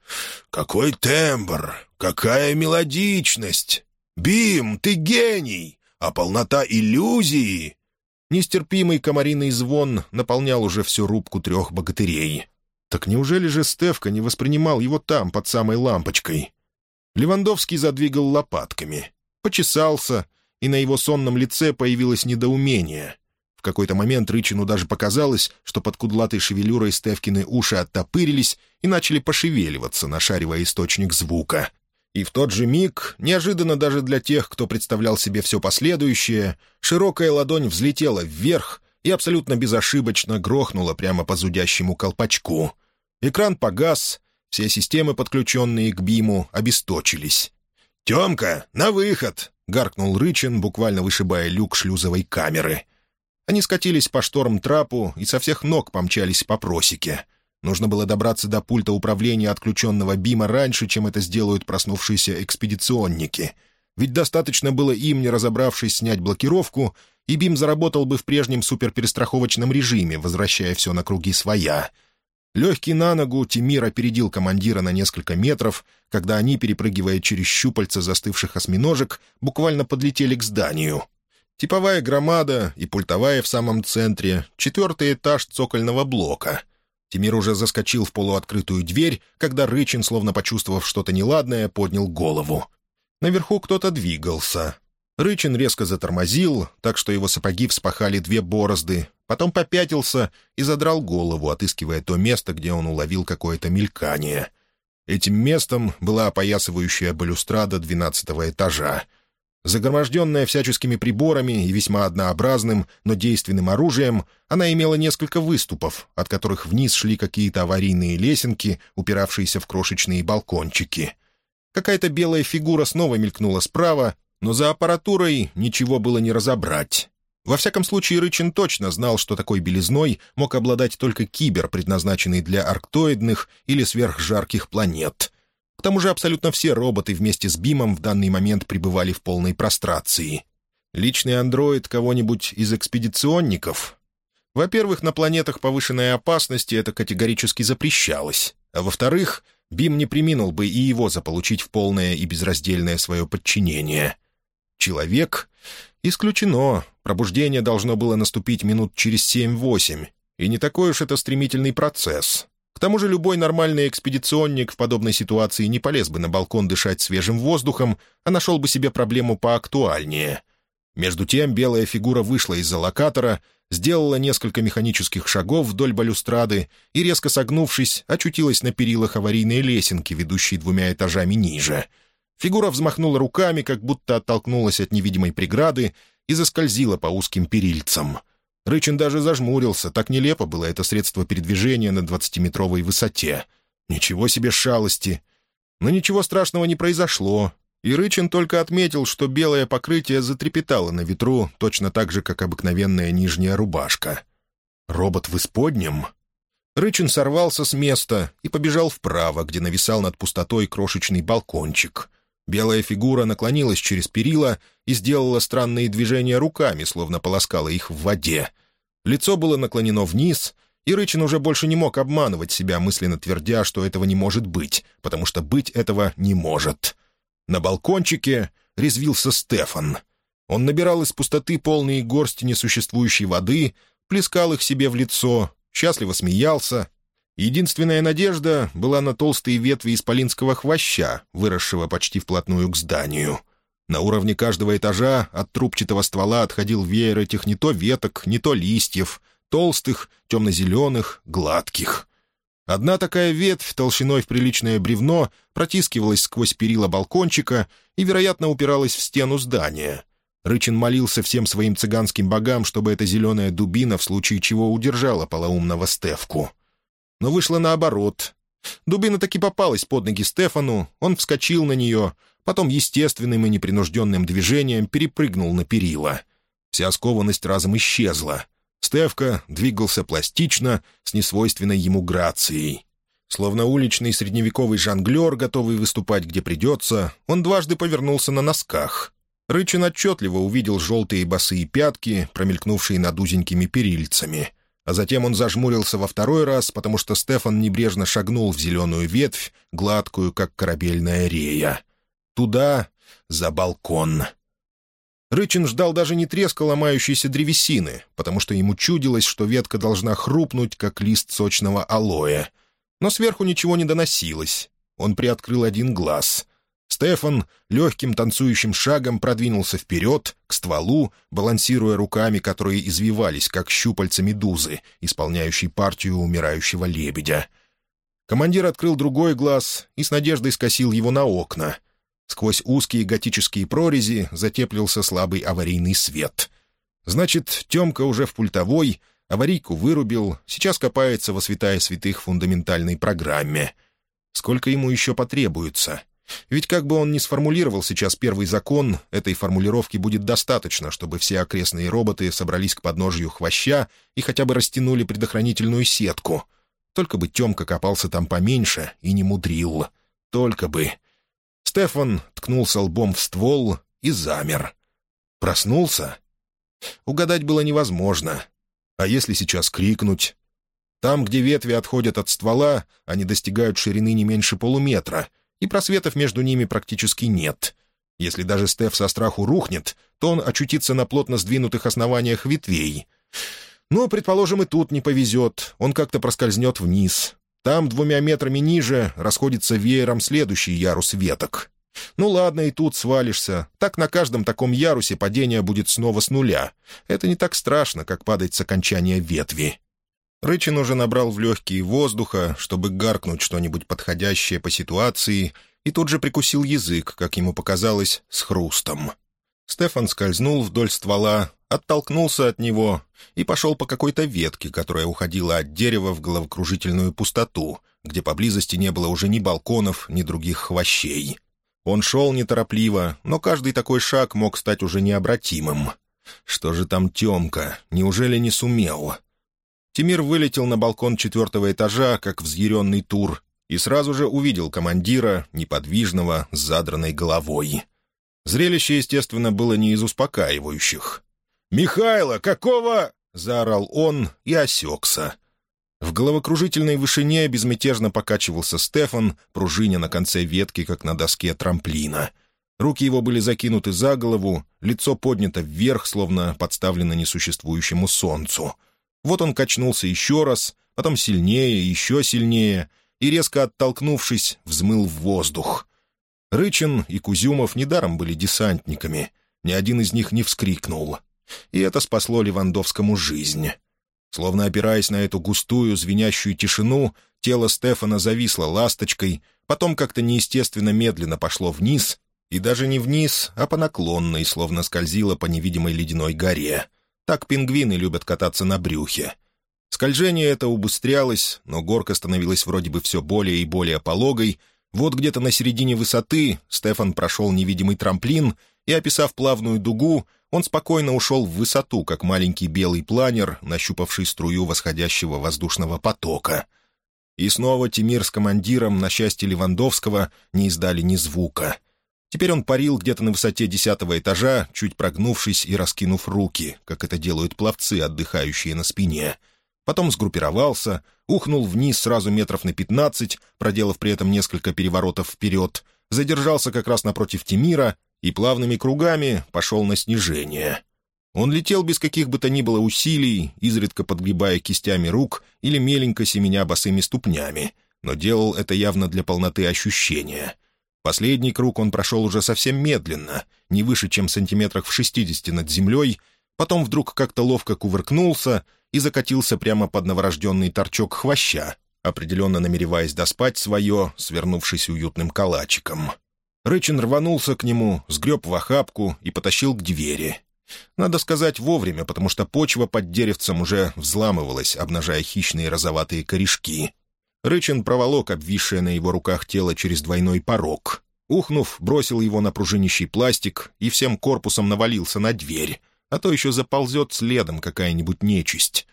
Какой тембр! Какая мелодичность! Бим, ты гений! А полнота иллюзии Нестерпимый комариный звон наполнял уже всю рубку трех богатырей. Так неужели же Стевка не воспринимал его там, под самой лампочкой? Левандовский задвигал лопатками, почесался, и на его сонном лице появилось недоумение. В какой-то момент Рычину даже показалось, что под кудлатой шевелюрой Стевкины уши оттопырились и начали пошевеливаться, нашаривая источник звука. И в тот же миг, неожиданно даже для тех, кто представлял себе все последующее, широкая ладонь взлетела вверх и абсолютно безошибочно грохнула прямо по зудящему колпачку. Экран погас, все системы, подключенные к БИМу, обесточились. «Темка, на выход!» — гаркнул Рычин, буквально вышибая люк шлюзовой камеры. Они скатились по шторм-трапу и со всех ног помчались по просеке — Нужно было добраться до пульта управления отключенного БИМа раньше, чем это сделают проснувшиеся экспедиционники. Ведь достаточно было им, не разобравшись, снять блокировку, и БИМ заработал бы в прежнем суперперестраховочном режиме, возвращая все на круги своя. Легкий на ногу, Тимир опередил командира на несколько метров, когда они, перепрыгивая через щупальца застывших осьминожек, буквально подлетели к зданию. Типовая громада и пультовая в самом центре, четвертый этаж цокольного блока — Тимир уже заскочил в полуоткрытую дверь, когда Рычин, словно почувствовав что-то неладное, поднял голову. Наверху кто-то двигался. Рычин резко затормозил, так что его сапоги вспахали две борозды, потом попятился и задрал голову, отыскивая то место, где он уловил какое-то мелькание. Этим местом была опоясывающая балюстрада двенадцатого этажа. Загроможденная всяческими приборами и весьма однообразным, но действенным оружием, она имела несколько выступов, от которых вниз шли какие-то аварийные лесенки, упиравшиеся в крошечные балкончики. Какая-то белая фигура снова мелькнула справа, но за аппаратурой ничего было не разобрать. Во всяком случае, Рычин точно знал, что такой белизной мог обладать только кибер, предназначенный для арктоидных или сверхжарких планет. К тому же абсолютно все роботы вместе с Бимом в данный момент пребывали в полной прострации. Личный андроид кого-нибудь из экспедиционников? Во-первых, на планетах повышенной опасности это категорически запрещалось. А во-вторых, Бим не приминул бы и его заполучить в полное и безраздельное свое подчинение — Человек? Исключено. Пробуждение должно было наступить минут через семь-восемь. И не такой уж это стремительный процесс. К тому же любой нормальный экспедиционник в подобной ситуации не полез бы на балкон дышать свежим воздухом, а нашел бы себе проблему поактуальнее. Между тем белая фигура вышла из-за локатора, сделала несколько механических шагов вдоль балюстрады и, резко согнувшись, очутилась на перилах аварийной лесенки, ведущей двумя этажами ниже — Фигура взмахнула руками, как будто оттолкнулась от невидимой преграды и заскользила по узким перильцам. Рычин даже зажмурился, так нелепо было это средство передвижения на двадцатиметровой высоте. Ничего себе шалости! Но ничего страшного не произошло, и Рычин только отметил, что белое покрытие затрепетало на ветру точно так же, как обыкновенная нижняя рубашка. Робот в исподнем? Рычин сорвался с места и побежал вправо, где нависал над пустотой крошечный балкончик. Белая фигура наклонилась через перила и сделала странные движения руками, словно полоскала их в воде. Лицо было наклонено вниз, и Рычин уже больше не мог обманывать себя, мысленно твердя, что этого не может быть, потому что быть этого не может. На балкончике резвился Стефан. Он набирал из пустоты полные горсти несуществующей воды, плескал их себе в лицо, счастливо смеялся Единственная надежда была на толстые ветви исполинского хвоща, выросшего почти вплотную к зданию. На уровне каждого этажа от трубчатого ствола отходил веер этих не то веток, не то листьев, толстых, темно-зеленых, гладких. Одна такая ветвь толщиной в приличное бревно протискивалась сквозь перила балкончика и, вероятно, упиралась в стену здания. Рычин молился всем своим цыганским богам, чтобы эта зеленая дубина в случае чего удержала полоумного Стевку но вышло наоборот. Дубина таки попалась под ноги Стефану, он вскочил на нее, потом естественным и непринужденным движением перепрыгнул на перила. Вся скованность разом исчезла. Стефка двигался пластично, с несвойственной ему грацией. Словно уличный средневековый жонглер, готовый выступать где придется, он дважды повернулся на носках. Рычин отчетливо увидел желтые босые пятки, промелькнувшие над узенькими перильцами а затем он зажмурился во второй раз, потому что Стефан небрежно шагнул в зеленую ветвь, гладкую, как корабельная рея. Туда, за балкон. Рычин ждал даже не треска ломающейся древесины, потому что ему чудилось, что ветка должна хрупнуть, как лист сочного алоэ. Но сверху ничего не доносилось. Он приоткрыл один глаз. Стефан легким танцующим шагом продвинулся вперед, к стволу, балансируя руками, которые извивались, как щупальца медузы, исполняющей партию умирающего лебедя. Командир открыл другой глаз и с надеждой скосил его на окна. Сквозь узкие готические прорези затеплился слабый аварийный свет. Значит, Темка уже в пультовой, аварийку вырубил, сейчас копается во святая святых фундаментальной программе. Сколько ему еще потребуется — ведь как бы он ни сформулировал сейчас первый закон, этой формулировки будет достаточно, чтобы все окрестные роботы собрались к подножию хвоща и хотя бы растянули предохранительную сетку. Только бы Темка копался там поменьше и не мудрил. Только бы. Стефан ткнулся лбом в ствол и замер. Проснулся? Угадать было невозможно. А если сейчас крикнуть? Там, где ветви отходят от ствола, они достигают ширины не меньше полуметра — и просветов между ними практически нет. Если даже Стеф со страху рухнет, то он очутится на плотно сдвинутых основаниях ветвей. Но, предположим, и тут не повезет, он как-то проскользнет вниз. Там, двумя метрами ниже, расходится веером следующий ярус веток. Ну ладно, и тут свалишься. Так на каждом таком ярусе падение будет снова с нуля. Это не так страшно, как падать с окончания ветви. Рычин уже набрал в легкие воздуха, чтобы гаркнуть что-нибудь подходящее по ситуации, и тут же прикусил язык, как ему показалось, с хрустом. Стефан скользнул вдоль ствола, оттолкнулся от него и пошел по какой-то ветке, которая уходила от дерева в головокружительную пустоту, где поблизости не было уже ни балконов, ни других хвощей. Он шел неторопливо, но каждый такой шаг мог стать уже необратимым. Что же там Темка? Неужели не сумел? Тимир вылетел на балкон четвертого этажа, как взъяренный тур, и сразу же увидел командира, неподвижного, с задранной головой. Зрелище, естественно, было не из успокаивающих. «Михайло, какого?» — заорал он и осекся. В головокружительной вышине безмятежно покачивался Стефан, пружиня на конце ветки, как на доске трамплина. Руки его были закинуты за голову, лицо поднято вверх, словно подставлено несуществующему солнцу. Вот он качнулся еще раз, потом сильнее, еще сильнее, и, резко оттолкнувшись, взмыл в воздух. Рычин и Кузюмов недаром были десантниками. Ни один из них не вскрикнул. И это спасло Левандовскому жизнь. Словно опираясь на эту густую, звенящую тишину, тело Стефана зависло ласточкой, потом как-то неестественно медленно пошло вниз, и даже не вниз, а по наклонной, словно скользило по невидимой ледяной горе. Так пингвины любят кататься на брюхе. Скольжение это убыстрялось, но горка становилась вроде бы все более и более пологой. Вот где-то на середине высоты Стефан прошел невидимый трамплин и, описав плавную дугу, он спокойно ушел в высоту, как маленький белый планер, нащупавший струю восходящего воздушного потока. И снова Тимир с командиром, на счастье Левандовского, не издали ни звука. Теперь он парил где-то на высоте десятого этажа, чуть прогнувшись и раскинув руки, как это делают пловцы, отдыхающие на спине. Потом сгруппировался, ухнул вниз сразу метров на пятнадцать, проделав при этом несколько переворотов вперед, задержался как раз напротив Тимира и плавными кругами пошел на снижение. Он летел без каких бы то ни было усилий, изредка подгребая кистями рук или меленько семеня босыми ступнями, но делал это явно для полноты ощущения. Последний круг он прошел уже совсем медленно, не выше, чем сантиметрах в шестидесяти над землей, потом вдруг как-то ловко кувыркнулся и закатился прямо под новорожденный торчок хвоща, определенно намереваясь доспать свое, свернувшись уютным калачиком. Рычин рванулся к нему, сгреб в охапку и потащил к двери. Надо сказать вовремя, потому что почва под деревцем уже взламывалась, обнажая хищные розоватые корешки. Рычин проволок обвисшее на его руках тело через двойной порог. Ухнув, бросил его на пружинищий пластик и всем корпусом навалился на дверь, а то еще заползет следом какая-нибудь нечисть.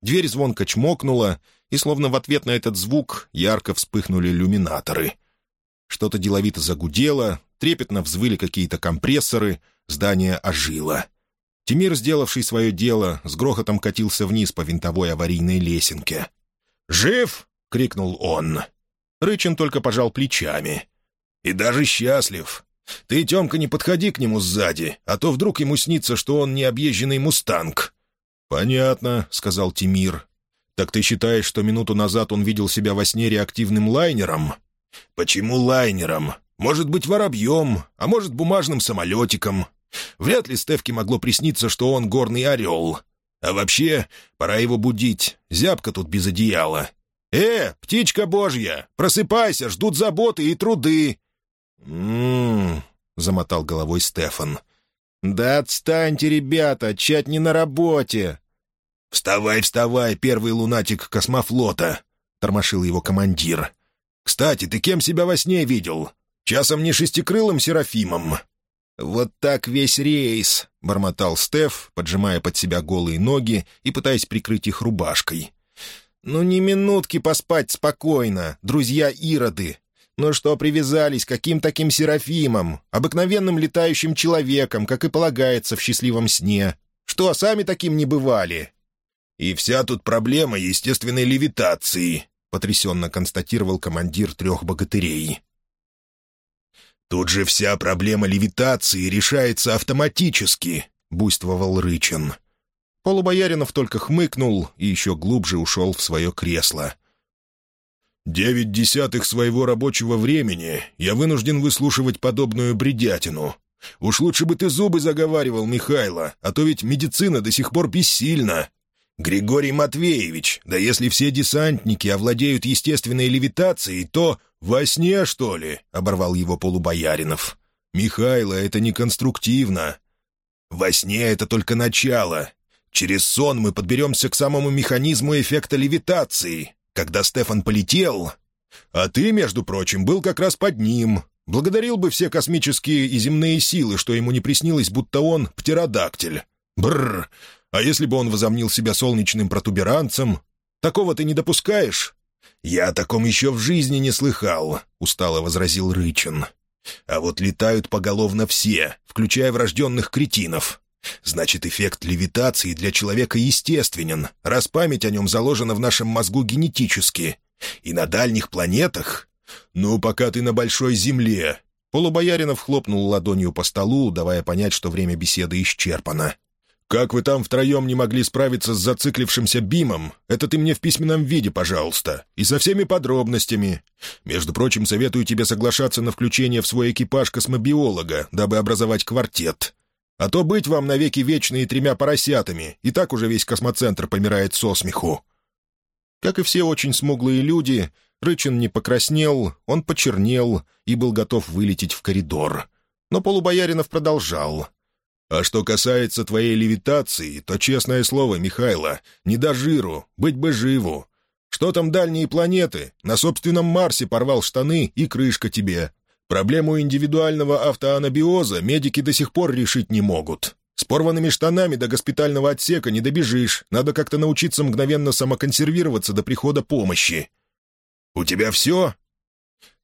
Дверь звонко чмокнула, и словно в ответ на этот звук ярко вспыхнули люминаторы. Что-то деловито загудело, трепетно взвыли какие-то компрессоры, здание ожило. Тимир, сделавший свое дело, с грохотом катился вниз по винтовой аварийной лесенке. «Жив!» — крикнул он. Рычин только пожал плечами. «И даже счастлив. Ты, Темка, не подходи к нему сзади, а то вдруг ему снится, что он необъезженный мустанг». «Понятно», — сказал Тимир. «Так ты считаешь, что минуту назад он видел себя во сне реактивным лайнером?» «Почему лайнером? Может быть, воробьем, а может, бумажным самолетиком. Вряд ли Стевке могло присниться, что он горный орел. А вообще, пора его будить. Зябка тут без одеяла. «Э, птичка божья, просыпайся, ждут заботы и труды!» «М-м-м», замотал головой Стефан. «Да отстаньте, ребята, чать не на работе!» «Вставай, вставай, первый лунатик космофлота!» — тормошил его командир. «Кстати, ты кем себя во сне видел? Часом не шестикрылым Серафимом?» «Вот так весь рейс», — бормотал Стеф, поджимая под себя голые ноги и пытаясь прикрыть их рубашкой. «Ну, не минутки поспать спокойно, друзья Ироды. Ну что привязались, каким таким Серафимом, обыкновенным летающим человеком, как и полагается в счастливом сне? Что, сами таким не бывали?» «И вся тут проблема естественной левитации», потрясенно констатировал командир трех богатырей. «Тут же вся проблема левитации решается автоматически», — буйствовал Рычин. Полубояринов только хмыкнул и еще глубже ушел в свое кресло. Девять десятых своего рабочего времени я вынужден выслушивать подобную бредятину. Уж лучше бы ты зубы заговаривал, Михайло, а то ведь медицина до сих пор бессильна. Григорий Матвеевич, да если все десантники овладеют естественной левитацией, то во сне, что ли?» — оборвал его полубояринов. «Михайло, это не конструктивно. Во сне это только начало. Через сон мы подберемся к самому механизму эффекта левитации. Когда Стефан полетел... А ты, между прочим, был как раз под ним. Благодарил бы все космические и земные силы, что ему не приснилось, будто он птеродактиль. Бррр! А если бы он возомнил себя солнечным протуберанцем? Такого ты не допускаешь?» «Я о таком еще в жизни не слыхал», — устало возразил Рычин. «А вот летают поголовно все, включая врожденных кретинов. Значит, эффект левитации для человека естественен, раз память о нем заложена в нашем мозгу генетически. И на дальних планетах? Ну, пока ты на большой земле». Полубояринов хлопнул ладонью по столу, давая понять, что время беседы исчерпано. «Как вы там втроем не могли справиться с зациклившимся бимом? Это ты мне в письменном виде, пожалуйста. И со всеми подробностями. Между прочим, советую тебе соглашаться на включение в свой экипаж космобиолога, дабы образовать квартет. А то быть вам навеки вечные тремя поросятами, и так уже весь космоцентр помирает со смеху». Как и все очень смуглые люди, Рычин не покраснел, он почернел и был готов вылететь в коридор. Но Полубояринов продолжал — а что касается твоей левитации, то, честное слово, Михайло, не до жиру, быть бы живу. Что там дальние планеты? На собственном Марсе порвал штаны и крышка тебе. Проблему индивидуального автоанабиоза медики до сих пор решить не могут. С порванными штанами до госпитального отсека не добежишь. Надо как-то научиться мгновенно самоконсервироваться до прихода помощи. «У тебя все?»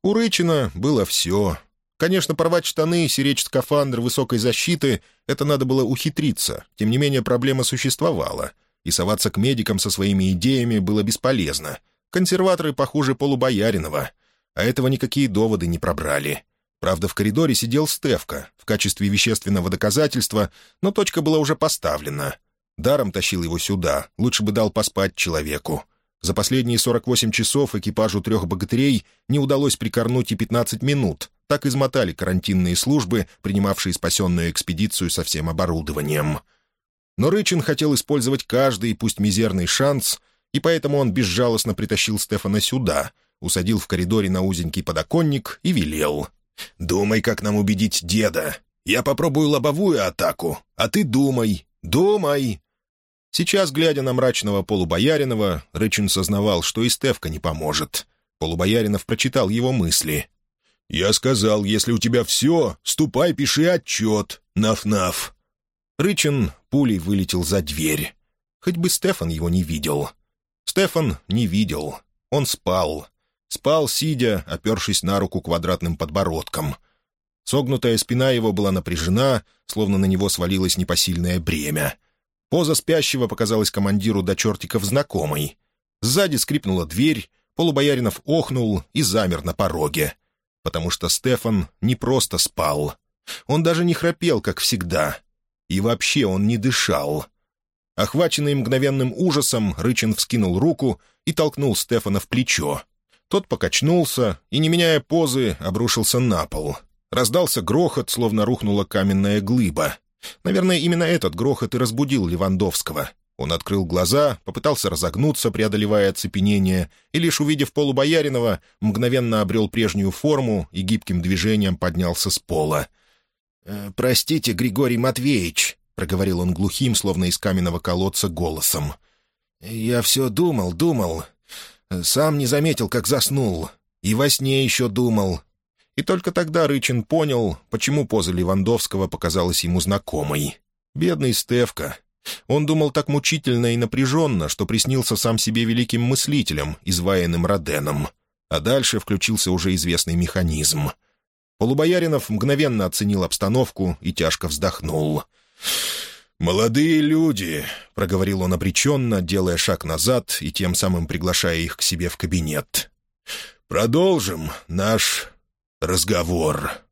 У Рычина было все. Конечно, порвать штаны, сиречь скафандр высокой защиты — это надо было ухитриться. Тем не менее, проблема существовала. И соваться к медикам со своими идеями было бесполезно. Консерваторы похуже полубояринова. А этого никакие доводы не пробрали. Правда, в коридоре сидел Стевка в качестве вещественного доказательства, но точка была уже поставлена. Даром тащил его сюда, лучше бы дал поспать человеку. За последние 48 часов экипажу трех богатырей не удалось прикорнуть и 15 минут, так измотали карантинные службы, принимавшие спасенную экспедицию со всем оборудованием. Но Рычин хотел использовать каждый, пусть мизерный шанс, и поэтому он безжалостно притащил Стефана сюда, усадил в коридоре на узенький подоконник и велел. «Думай, как нам убедить деда. Я попробую лобовую атаку, а ты думай, думай!» Сейчас, глядя на мрачного полубояринова, Рычин сознавал, что и Стевка не поможет. Полубояринов прочитал его мысли. «Я сказал, если у тебя все, ступай, пиши отчет, наф-наф». Рычин пулей вылетел за дверь. Хоть бы Стефан его не видел. Стефан не видел. Он спал. Спал, сидя, опершись на руку квадратным подбородком. Согнутая спина его была напряжена, словно на него свалилось непосильное бремя. Поза спящего показалась командиру до чертиков знакомой. Сзади скрипнула дверь, полубояринов охнул и замер на пороге — потому что Стефан не просто спал. Он даже не храпел, как всегда. И вообще он не дышал. Охваченный мгновенным ужасом, Рычин вскинул руку и толкнул Стефана в плечо. Тот покачнулся и, не меняя позы, обрушился на пол. Раздался грохот, словно рухнула каменная глыба. Наверное, именно этот грохот и разбудил Левандовского. Он открыл глаза, попытался разогнуться, преодолевая оцепенение, и, лишь увидев полубояринова, мгновенно обрел прежнюю форму и гибким движением поднялся с пола. «Э, «Простите, Григорий Матвеевич», — проговорил он глухим, словно из каменного колодца, голосом. «Я все думал, думал. Сам не заметил, как заснул. И во сне еще думал». И только тогда Рычин понял, почему поза Левандовского показалась ему знакомой. «Бедный Стевка, он думал так мучительно и напряженно, что приснился сам себе великим мыслителем, изваянным Роденом. А дальше включился уже известный механизм. Полубояринов мгновенно оценил обстановку и тяжко вздохнул. «Молодые люди», — проговорил он обреченно, делая шаг назад и тем самым приглашая их к себе в кабинет. «Продолжим наш разговор».